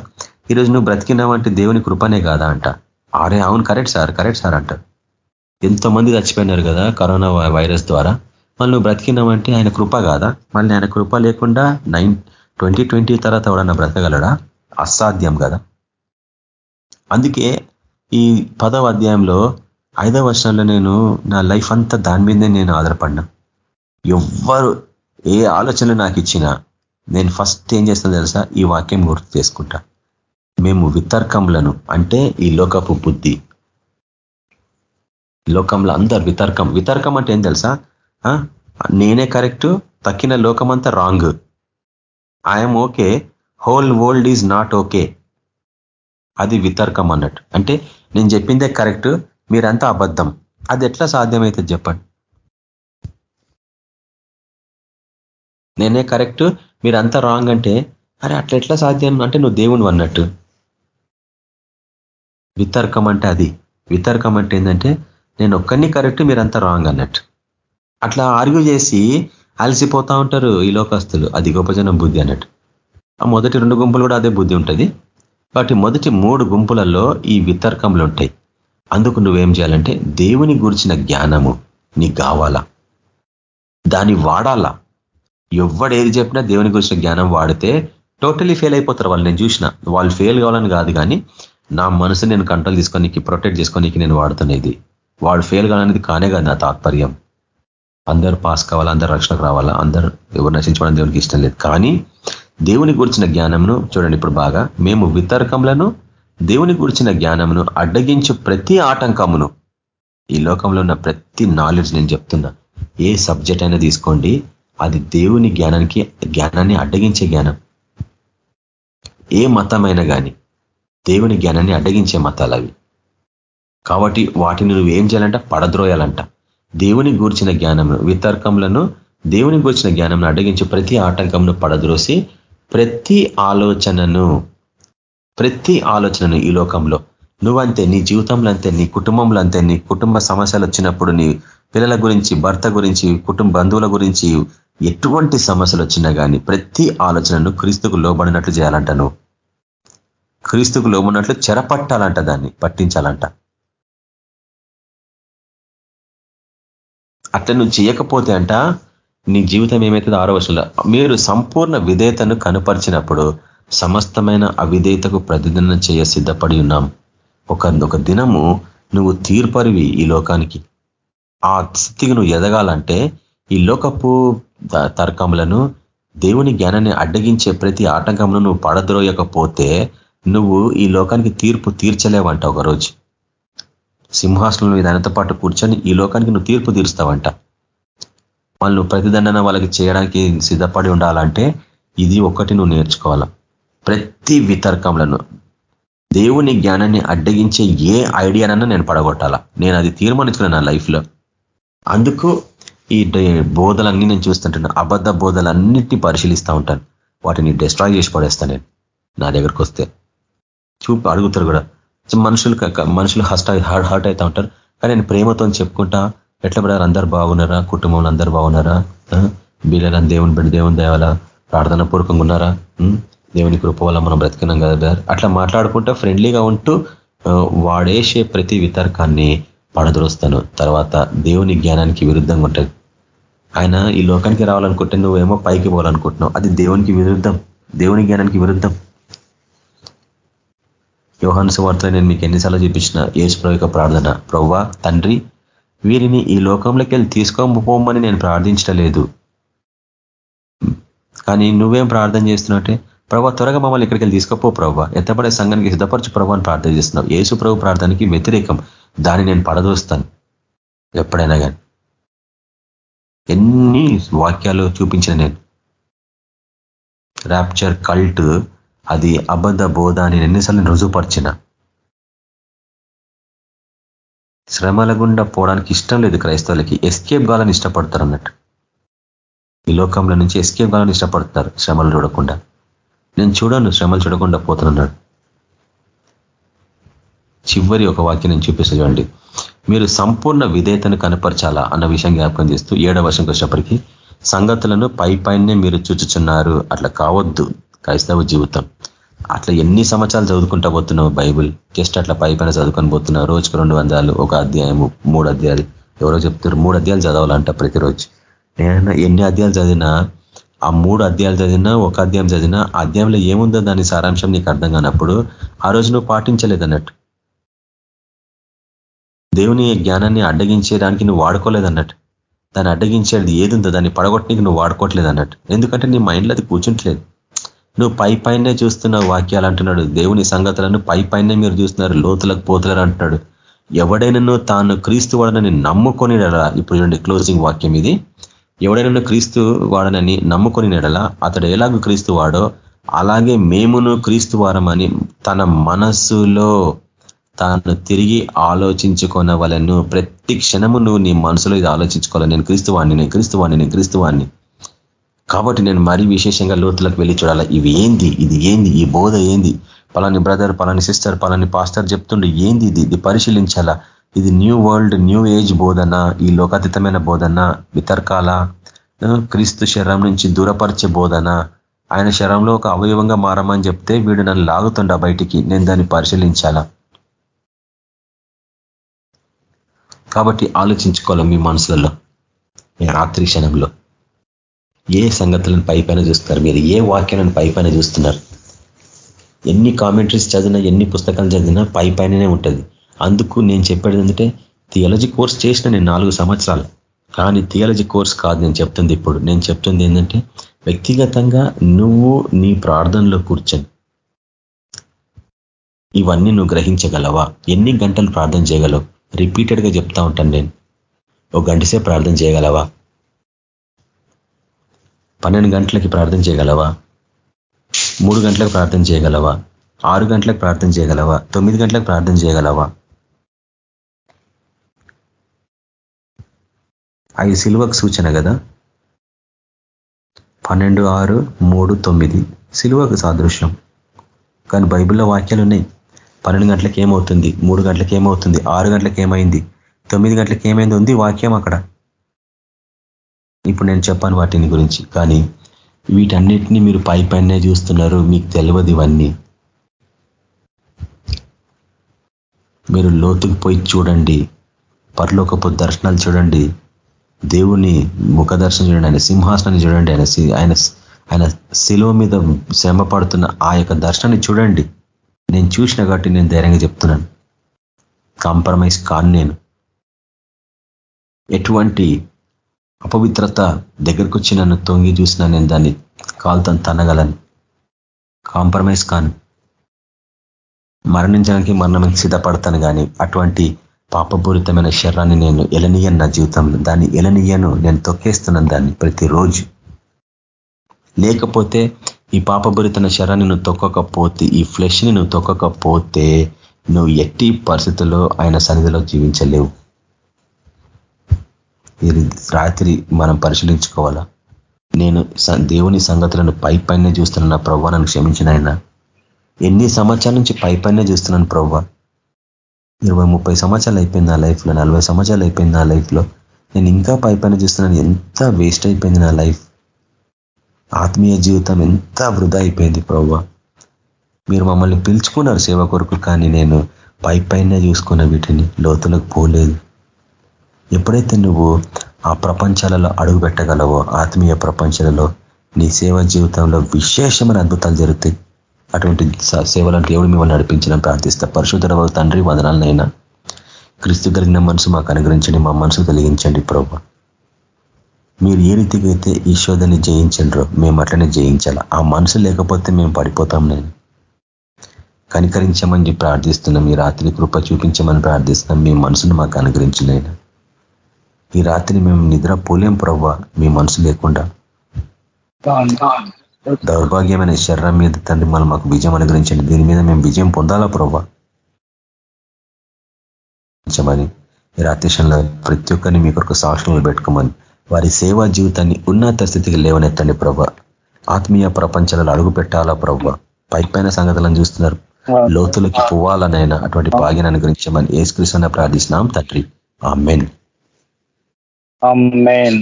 ఈరోజు నువ్వు బ్రతికినావంటే దేవుని కృపనే కాదా అంట. ఆరే అవును కరెక్ట్ సార్ కరెక్ట్ సార్ అంటారు ఎంతోమంది చచ్చిపోయినారు కదా కరోనా వైరస్ ద్వారా. మళ్ళీ నువ్వు బ్రతికినావంటే ఆయన కృప కాదా? మళ్ళీ ఆయన కృప లేకుండా నైన్ ట్వంటీ ట్వంటీ తర్వాత ఎవడన్నా బ్రతకగలడా? అసాధ్యం కదా. అందుకే ఈ పదవ అధ్యాయంలో ఐదవ వర్షంలో నేను నా లైఫ్ అంతా దాని మీదే నేను ఆధారపడినా ఎవ్వరు ఏ ఆలోచనలు నాకు ఇచ్చినా నేను ఫస్ట్ ఏం చేస్తాను తెలుసా? ఈ వాక్యం గుర్తు చేసుకుంటా. మేము వితర్కములను అంటే ఈ లోకపు బుద్ధి. లోకంలో అందరు వితర్కం. వితర్కం అంటే ఏం తెలుసా? నేనే కరెక్టు తక్కిన లోకమంతా wrong. I'm okay whole world is not okay అది వితర్కం అన్నట్టు. అంటే నేను చెప్పిందే కరెక్ట్ మీరంతా అబద్ధం. అది ఎట్లా సాధ్యమవుతుంది చెప్పండి. నేనే కరెక్ట్ మీరంతా రాంగ్ అంటే అరే అట్లా ఎట్లా సాధ్యం? అంటే నువ్వు దేవుని అన్నట్టు వితర్కం అంటే అది. వితర్కం అంటే ఏంటంటే నేను ఒక్కరిని కరెక్ట్ మీరంతా రాంగ్ అన్నట్టు. అట్లా ఆర్గ్యూ చేసి అలసిపోతా ఉంటారు ఈ లోకస్తులు. అది గొప్పజనం బుద్ధి అన్నట్టు. ఆ మొదటి రెండు గుంపులు కూడా అదే బుద్ధి ఉంటుంది. కాబట్టి మొదటి మూడు గుంపులలో ఈ వితర్కములు ఉంటాయి. అందుకు నువ్వేం చేయాలంటే దేవుని గురించిన జ్ఞానము నీకు కావాలా? దాన్ని వాడాలా? ఎవడు ఏది చెప్పినా దేవుని గురించిన జ్ఞానం వాడితే టోటలీ ఫెయిల్ అయిపోతారు వాళ్ళు. నేను చూసిన. వాళ్ళు ఫెయిల్ కావాలని కాదు కానీ నా మనసు నేను కంట్రోల్ తీసుకోనికి ప్రొటెక్ట్ చేసుకోనికి నేను వాడుతున్నది. వాడు ఫెయిల్ కాననేది కానే కాదు నా తాత్పర్యం. అందరూ పాస్ కావాలా అందరు రక్షణకు రావాలా అందరూ ఎవరు నశించుకోవడం దేవునికి ఇష్టం లేదు. కానీ దేవుని గురించిన జ్ఞానంను చూడండి ఇప్పుడు బాగా. మేము వితర్కములను దేవుని గురించిన జ్ఞానమును అడ్డగించు ప్రతి ఆటంకమును. ఈ లోకంలో ఉన్న ప్రతి నాలెడ్జ్ నేను చెప్తున్నా. ఏ సబ్జెక్ట్ అయినా తీసుకోండి. అది దేవుని జ్ఞానానికి జ్ఞానాన్ని అడ్డగించే జ్ఞానం. ఏ మతమైనా కానీ దేవుని జ్ఞానాన్ని అడ్డగించే మతాలు అవి. కాబట్టి వాటిని నువ్వు ఏం చేయాలంట? పడద్రోయాలంట. దేవుని గూర్చిన జ్ఞానము వితర్కములను దేవుని గూర్చిన జ్ఞానంను అడ్డగించి ప్రతి ఆటంకంను పడద్రోసి ప్రతి ఆలోచనను ప్రతి ఆలోచనను ఈ లోకంలో. నువ్వంతే నీ జీవితంలో అంతే నీ కుటుంబంలో అంతే నీ కుటుంబ సమస్యలు వచ్చినప్పుడు నీ పిల్లల గురించి భర్త గురించి కుటుంబ బంధువుల గురించి ఎటువంటి సమస్యలు వచ్చినా కానీ ప్రతి ఆలోచనను క్రీస్తుకు లోబడినట్లు చేయాలంట నువ్వు. క్రీస్తుకు లోమున్నట్లు చెరపట్టాలంట దాన్ని పట్టించాలంట. అట్లా నువ్వు చేయకపోతే అంట నీ జీవితం ఏమవుతుంది ఆరో వర్షంలో. మీరు సంపూర్ణ విధేయతను కనుపరిచినప్పుడు సమస్తమైన అవిధేయతకు ప్రతిదినం చేయ సిద్ధపడి ఉన్నాం. ఒక ఒక దినము నువ్వు తీర్పరివి ఈ లోకానికి. ఆ స్థితికి నువ్వు ఎదగాలంటే ఈ లోకపు తర్కములను దేవుని జ్ఞానాన్ని అడ్డగించే ప్రతి ఆటంకమును నువ్వు పడద్రోయకపోతే నువ్వు ఈ లోకానికి తీర్పు తీర్చలేవంట ఒకరోజు. సింహాసనం మీద ఆయనతో పాటు కూర్చొని ఈ లోకానికి నువ్వు తీర్పు తీరుస్తావంట. వాళ్ళు ప్రతిదండన వాళ్ళకి చేయడానికి సిద్ధపడి ఉండాలంటే ఇది ఒక్కటి నువ్వు నేర్చుకోవాలా. ప్రతి వితర్కములను. దేవుని జ్ఞానాన్ని అడ్డగించే ఏ ఐడియానన్నా నేను పడగొట్టాలా. నేను అది తీర్మానించుకున్నాను నా లైఫ్లో. అందుకు ఈ బోధలన్నీ నేను చూస్తుంటాను. అబద్ధ బోధలన్నిటినీ పరిశీలిస్తూ ఉంటాను. వాటిని డిస్ట్రాయ్ చేసి పడేస్తాను నేను. నా దగ్గరికి వస్తే. చూపు అడుగుతారు కూడా. మనుషులు మనుషులు హస్ట్ హార్ట్ హర్ట్ అవుతూ ఉంటారు. కానీ నేను ప్రేమతో చెప్పుకుంటా ఎట్లా పడారు అందరు బాగున్నారా? కుటుంబంలో అందరు బాగున్నారా? బిడ్డలని దేవుని బిడ్డ దేవుని దేవాల ప్రార్థన పూర్వకంగా ఉన్నారా? దేవుని కృప వల్ల మనం బ్రతికినాం కదా అట్లా మాట్లాడుకుంటా ఫ్రెండ్లీగా ఉంటూ వాడేసే ప్రతి వితర్కాన్ని పడదొరుస్తాను. తర్వాత దేవుని జ్ఞానానికి విరుద్ధంగా ఉంటుంది ఆయన ఈ లోకానికి రావాలనుకుంటే నువ్వేమో పైకి పోవాలనుకుంటున్నావు. అది దేవునికి విరుద్ధం. దేవుని జ్ఞానానికి విరుద్ధం. యోహాను సువార్త నేను మీకు ఎన్నిసార్లు చూపించిన ఏసుప్రభు యొక్క ప్రార్థన. ప్రవ్వా తండ్రి వీరిని ఈ లోకంలోకి వెళ్ళి తీసుకోపోమని నేను ప్రార్థించలేదు కానీ నువ్వేం ప్రార్థన చేస్తున్నట్టే ప్రభా త్వరగా మమ్మల్ని ఇక్కడికి వెళ్ళి తీసుకోపో ప్రభావ ఎత్తపడే సంఘానికి సిద్ధపరచు ప్రభావ అని ప్రార్థన చేస్తున్నావు. ఏసు ప్రభు ప్రార్థనకి వ్యతిరేకం. దాన్ని నేను పడదోస్తాను. ఎప్పుడైనా కానీ ఎన్ని వాక్యాలు చూపించిన నేను. ర్యాప్చర్ కల్ట్ అది అబద్ధ బోధ అని ఎన్నిసార్లు రుజువుపరిచిన. శ్రమల గుండా పోవడానికి ఇష్టం లేదు క్రైస్తవులకి. ఎస్కేప్ కావాలని ఇష్టపడతారు అన్నట్టు. ఈ లోకంలో నుంచి ఎస్కేప్ కావాలని ఇష్టపడతారు శ్రమలు చూడకుండా. నేను చూడను శ్రమలు చూడకుండా పోతున్నాడు చివరి ఒక వాక్యం నేను చూపిస్తా చూడండి. మీరు సంపూర్ణ విధేయతను కనపరచాలా అన్న విషయం జ్ఞాపకం చేస్తూ ఏడవ వర్షంకి వచ్చినప్పటికీ సంగతులను పై పైనే మీరు చూచుచున్నారు. అట్లా కావద్దు. క్రైస్తవ జీవితం. అట్లా ఎన్ని సంవత్సరాలు చదువుకుంటా పోతున్నావు బైబుల్? జస్ట్ అట్లా పై పైన చదువుకొని పోతున్నావు. రోజుకు రెండు వందలు ఒక అధ్యాయము మూడు అధ్యాయాలు. ఎవరో చెప్తారు మూడు అధ్యాయాలు చదవాలంట ప్రతిరోజు. నేను ఎన్ని అధ్యాయాలు చదివినా ఆ మూడు అధ్యాయాలు చదివినా ఒక అధ్యాయం చదివినా అధ్యాయంలో ఏముందో దాని సారాంశం నీకు అర్థం కానప్పుడు ఆ రోజు నువ్వు పాటించలేదు అన్నట్టు. దేవుని జ్ఞానాన్ని అడ్డగించేదానికి నువ్వు వాడుకోలేదన్నట్టు దాన్ని అడ్డగించేది ఏది ఉందో దాన్ని పడగొట్టడానికి నువ్వు వాడుకోవట్లేదు అన్నట్టు. ఎందుకంటే నీ మైండ్లో అది కూర్చుంటలేదు. నువ్వు పై పైనే చూస్తున్న వాక్యాలు అంటున్నాడు. దేవుని సంగతులను పై పైనే మీరు చూస్తున్నారు. లోతులకు పోతున్నారు అంటున్నాడు. ఎవడైనా తాను క్రీస్తు వాడనని నమ్ముకొని ఇప్పుడు చూడండి క్లోజింగ్ వాక్యం ఇది. ఎవడైనా క్రీస్తు వాడనని నమ్ముకొని నెడలా? అతడు ఎలాగో క్రీస్తు వాడో? అలాగే మేమును క్రీస్తు వారమని తన మనస్సులో తాను తిరిగి ఆలోచించుకోనవలను. ప్రతి క్షణము నువ్వు నీ మనసులో ఇది ఆలోచించుకోవాలి. నేను క్రీస్తువాణ్ణి నేను క్రీస్తువాణ్ణి నేను క్రీస్తువాణ్ణి కాబట్టి నేను మరీ విశేషంగా లోతులకు వెళ్ళి చూడాలా. ఇవి ఏంది? ఇది ఏంది? ఈ బోధ ఏంది? పలాని బ్రదర్ పలాని సిస్టర్ పలాని పాస్టర్ చెప్తుండే ఏంది ఇది? ఇది పరిశీలించాలా? ఇది న్యూ వరల్డ్ న్యూ ఏజ్ బోధన? ఈ లోకాతీతమైన బోధన? వితర్కాల? క్రీస్తు శరం నుంచి దూరపరిచే బోధన? ఆయన శరంలో ఒక అవయవంగా మారమని చెప్తే వీడు నన్ను లాగుతుండ బయటికి? నేను దాన్ని పరిశీలించాలా? కాబట్టి ఆలోచించుకోవాలి మీ మనసులలో? రాత్రి క్షణంలో? ఏ సంగతులను పైపైన చూస్తున్నారు? మీరు ఏ వాక్యాలను పైపైన చూస్తున్నారు? ఎన్ని కామెంటరీస్ చదివినా ఎన్ని పుస్తకాలు చదివినా పై పైననే ఉంటుంది. అందుకు నేను చెప్పేది ఏంటంటే థియాలజీ కోర్స్ చేసిన నేను నాలుగు సంవత్సరాలు. కానీ థియాలజీ కోర్స్ కాదు నేను చెప్తుంది ఇప్పుడు. నేను చెప్తుంది ఏంటంటే వ్యక్తిగతంగా నువ్వు నీ ప్రార్థనలో కూర్చొని ఇవన్నీ నువ్వు గ్రహించగలవా? ఎన్ని గంటలు ప్రార్థన చేయగలవు? రిపీటెడ్గా చెప్తా ఉంటాను నేను. ఒక గంట ప్రార్థన చేయగలవా? పన్నెండు గంటలకి ప్రార్థన చేయగలవా? మూడు గంటలకు ప్రార్థన చేయగలవా? ఆరు గంటలకు ప్రార్థన చేయగలవా? తొమ్మిది గంటలకు ప్రార్థన చేయగలవా? అవి సిలువకు సూచన కదా? పన్నెండు ఆరు మూడు తొమ్మిది సిలువకు సాదృశ్యం. కానీ బైబిల్లో వాక్యాలు ఉన్నాయి. పన్నెండు గంటలకు ఏమవుతుంది? మూడు గంటలకు ఏమవుతుంది? ఆరు గంటలకు ఏమైంది? తొమ్మిది గంటలకు ఏమైంది? ఉంది వాక్యం అక్కడ. ఇప్పుడు నేను చెప్పాను వాటిని గురించి కానీ వీటన్నిటినీ మీరు పై పైనే చూస్తున్నారు మీకు తెలియదు ఇవన్నీ. మీరు లోతుకు పోయి చూడండి పరలోకపు దర్శనాలు చూడండి దేవుని ముఖ దర్శనం చూడండి ఆయన సింహాసనాన్ని చూడండి ఆయన ఆయన ఆయన శిలువ మీద శ్రమ పడుతున్న ఆ యొక్క దర్శనాన్ని చూడండి. నేను చూసిన కాబట్టి నేను ధైర్యంగా చెప్తున్నాను. కాంప్రమైజ్ కాను నేను. ఎటువంటి అపవిత్రత దగ్గరకు వచ్చి నన్ను తొంగి చూసినా నేను దాన్ని కాలుతో తనగలను. కాంప్రమైజ్ కాను. మరణించడానికి మరణం సిద్ధపడతాను కానీ అటువంటి పాపపూరితమైన శరీరాన్ని నేను ఎలనీయను నా జీవితంలో దాన్ని ఎలనీయను నేను తొక్కేస్తున్నాను దాన్ని ప్రతిరోజు. లేకపోతే ఈ పాపభరితన శరాన్ని నువ్వు తొక్కకపోతే ఈ ఫ్లెష్ని నువ్వు తొక్కకపోతే నువ్వు ఎట్టి పరిస్థితుల్లో ఆయన సన్నిధిలో జీవించలేవు. ఈ రాత్రి మనం పరిశీలించుకోవాలా? నేను దేవుని సంగతులను పై పైనే చూస్తున్నాను నా ప్రవ్వ నన్ను క్షమించినైనా ఎన్ని సంవత్సరాల నుంచి పై పైనే చూస్తున్నాను ప్రవ్వ? ఇరవై ముప్పై సంవత్సరాలు అయిపోయింది నా లైఫ్లో నలభై సంవత్సరాలు అయిపోయింది నా లైఫ్లో. నేను ఇంకా పై పైన చూస్తున్నాను ఎంత వేస్ట్ అయిపోయింది నా లైఫ్. ఆత్మీయ జీవితం ఎంత వృధా అయిపోయింది ప్రవ్వ. మీరు మమ్మల్ని పిలుచుకున్నారు సేవ కొరకు కానీ నేను పై పైన చూసుకున్న వీటిని లోతులకు పోలేదు. ఎప్పుడైతే నువ్వు ఆ ప్రపంచాలలో అడుగు పెట్టగలవో ఆత్మీయ ప్రపంచాలలో నీ సేవ జీవితంలో విశేషమైన అద్భుతాలు జరుగుతాయి. అటువంటి సేవలను దేవుడు మిమ్మల్ని నడిపించడం ప్రార్థిస్తా. పరిశుద్ధ తండ్రి వదనాలనైనా. క్రీస్తు కలిగిన మనసు మాకు అనుగ్రహించండి మా మనసు కలిగించండి ప్రభు. మీరు ఏ రీతిగా అయితే ఈ శోధని జయించండ్రో మేము అట్లనే జయించాలా. ఆ మనసు లేకపోతే మేము పడిపోతాం నేను. కనికరించమని ప్రార్థిస్తున్నాం మీ రాత్రి కృప చూపించమని ప్రార్థిస్తున్నాం మీ మనసును మాకు అనుగ్రహించినైనా ఈ రాత్రి మేము నిద్ర పోలేం ప్రవ్వ మీ మనసు లేకుండా. దౌర్భాగ్యమైన శరీరం మీద తండ్రి మనం మాకు విజయం అనుగ్రహించండి. దీని మీద మేము విజయం పొందాలా ప్రవ్వ? ఈ రాత్రిషంలో ప్రతి ఒక్కరిని మీ కొరకు సాక్షులు పెట్టుకోమని వారి సేవా జీవితాన్ని ఉన్నత స్థితికి లేవనెత్తండి ప్రభ ఆత్మీయ ప్రపంచాలలో అడుగు పెట్టాలా ప్రభ పైపైన సంగతులను చూస్తున్నారు. లోతులకి పోవాలనైనా అటువంటి భాగ్యాన్ని అనుగ్రహించమని ఏసుకృష్ణ ప్రార్థిస్తున్నాం తండ్రి. ఆ మెన్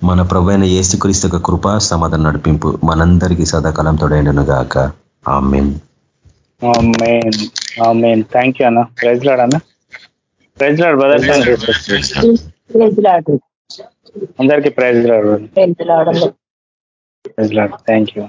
మన ప్రభైన ఏసుక్రీస్తు యొక్క కృపా సమాధానం నడిపింపు మనందరికీ సదాకాలం తోడైండును గాక. ఆ మెయిన్ థ్యాంక్ యూ అన్న. ప్రైజ్ లాడ్ అన్న. ప్రైజ్ లాడ్ బ్రదర్ అందరికీ praise Lord praise Lord thank you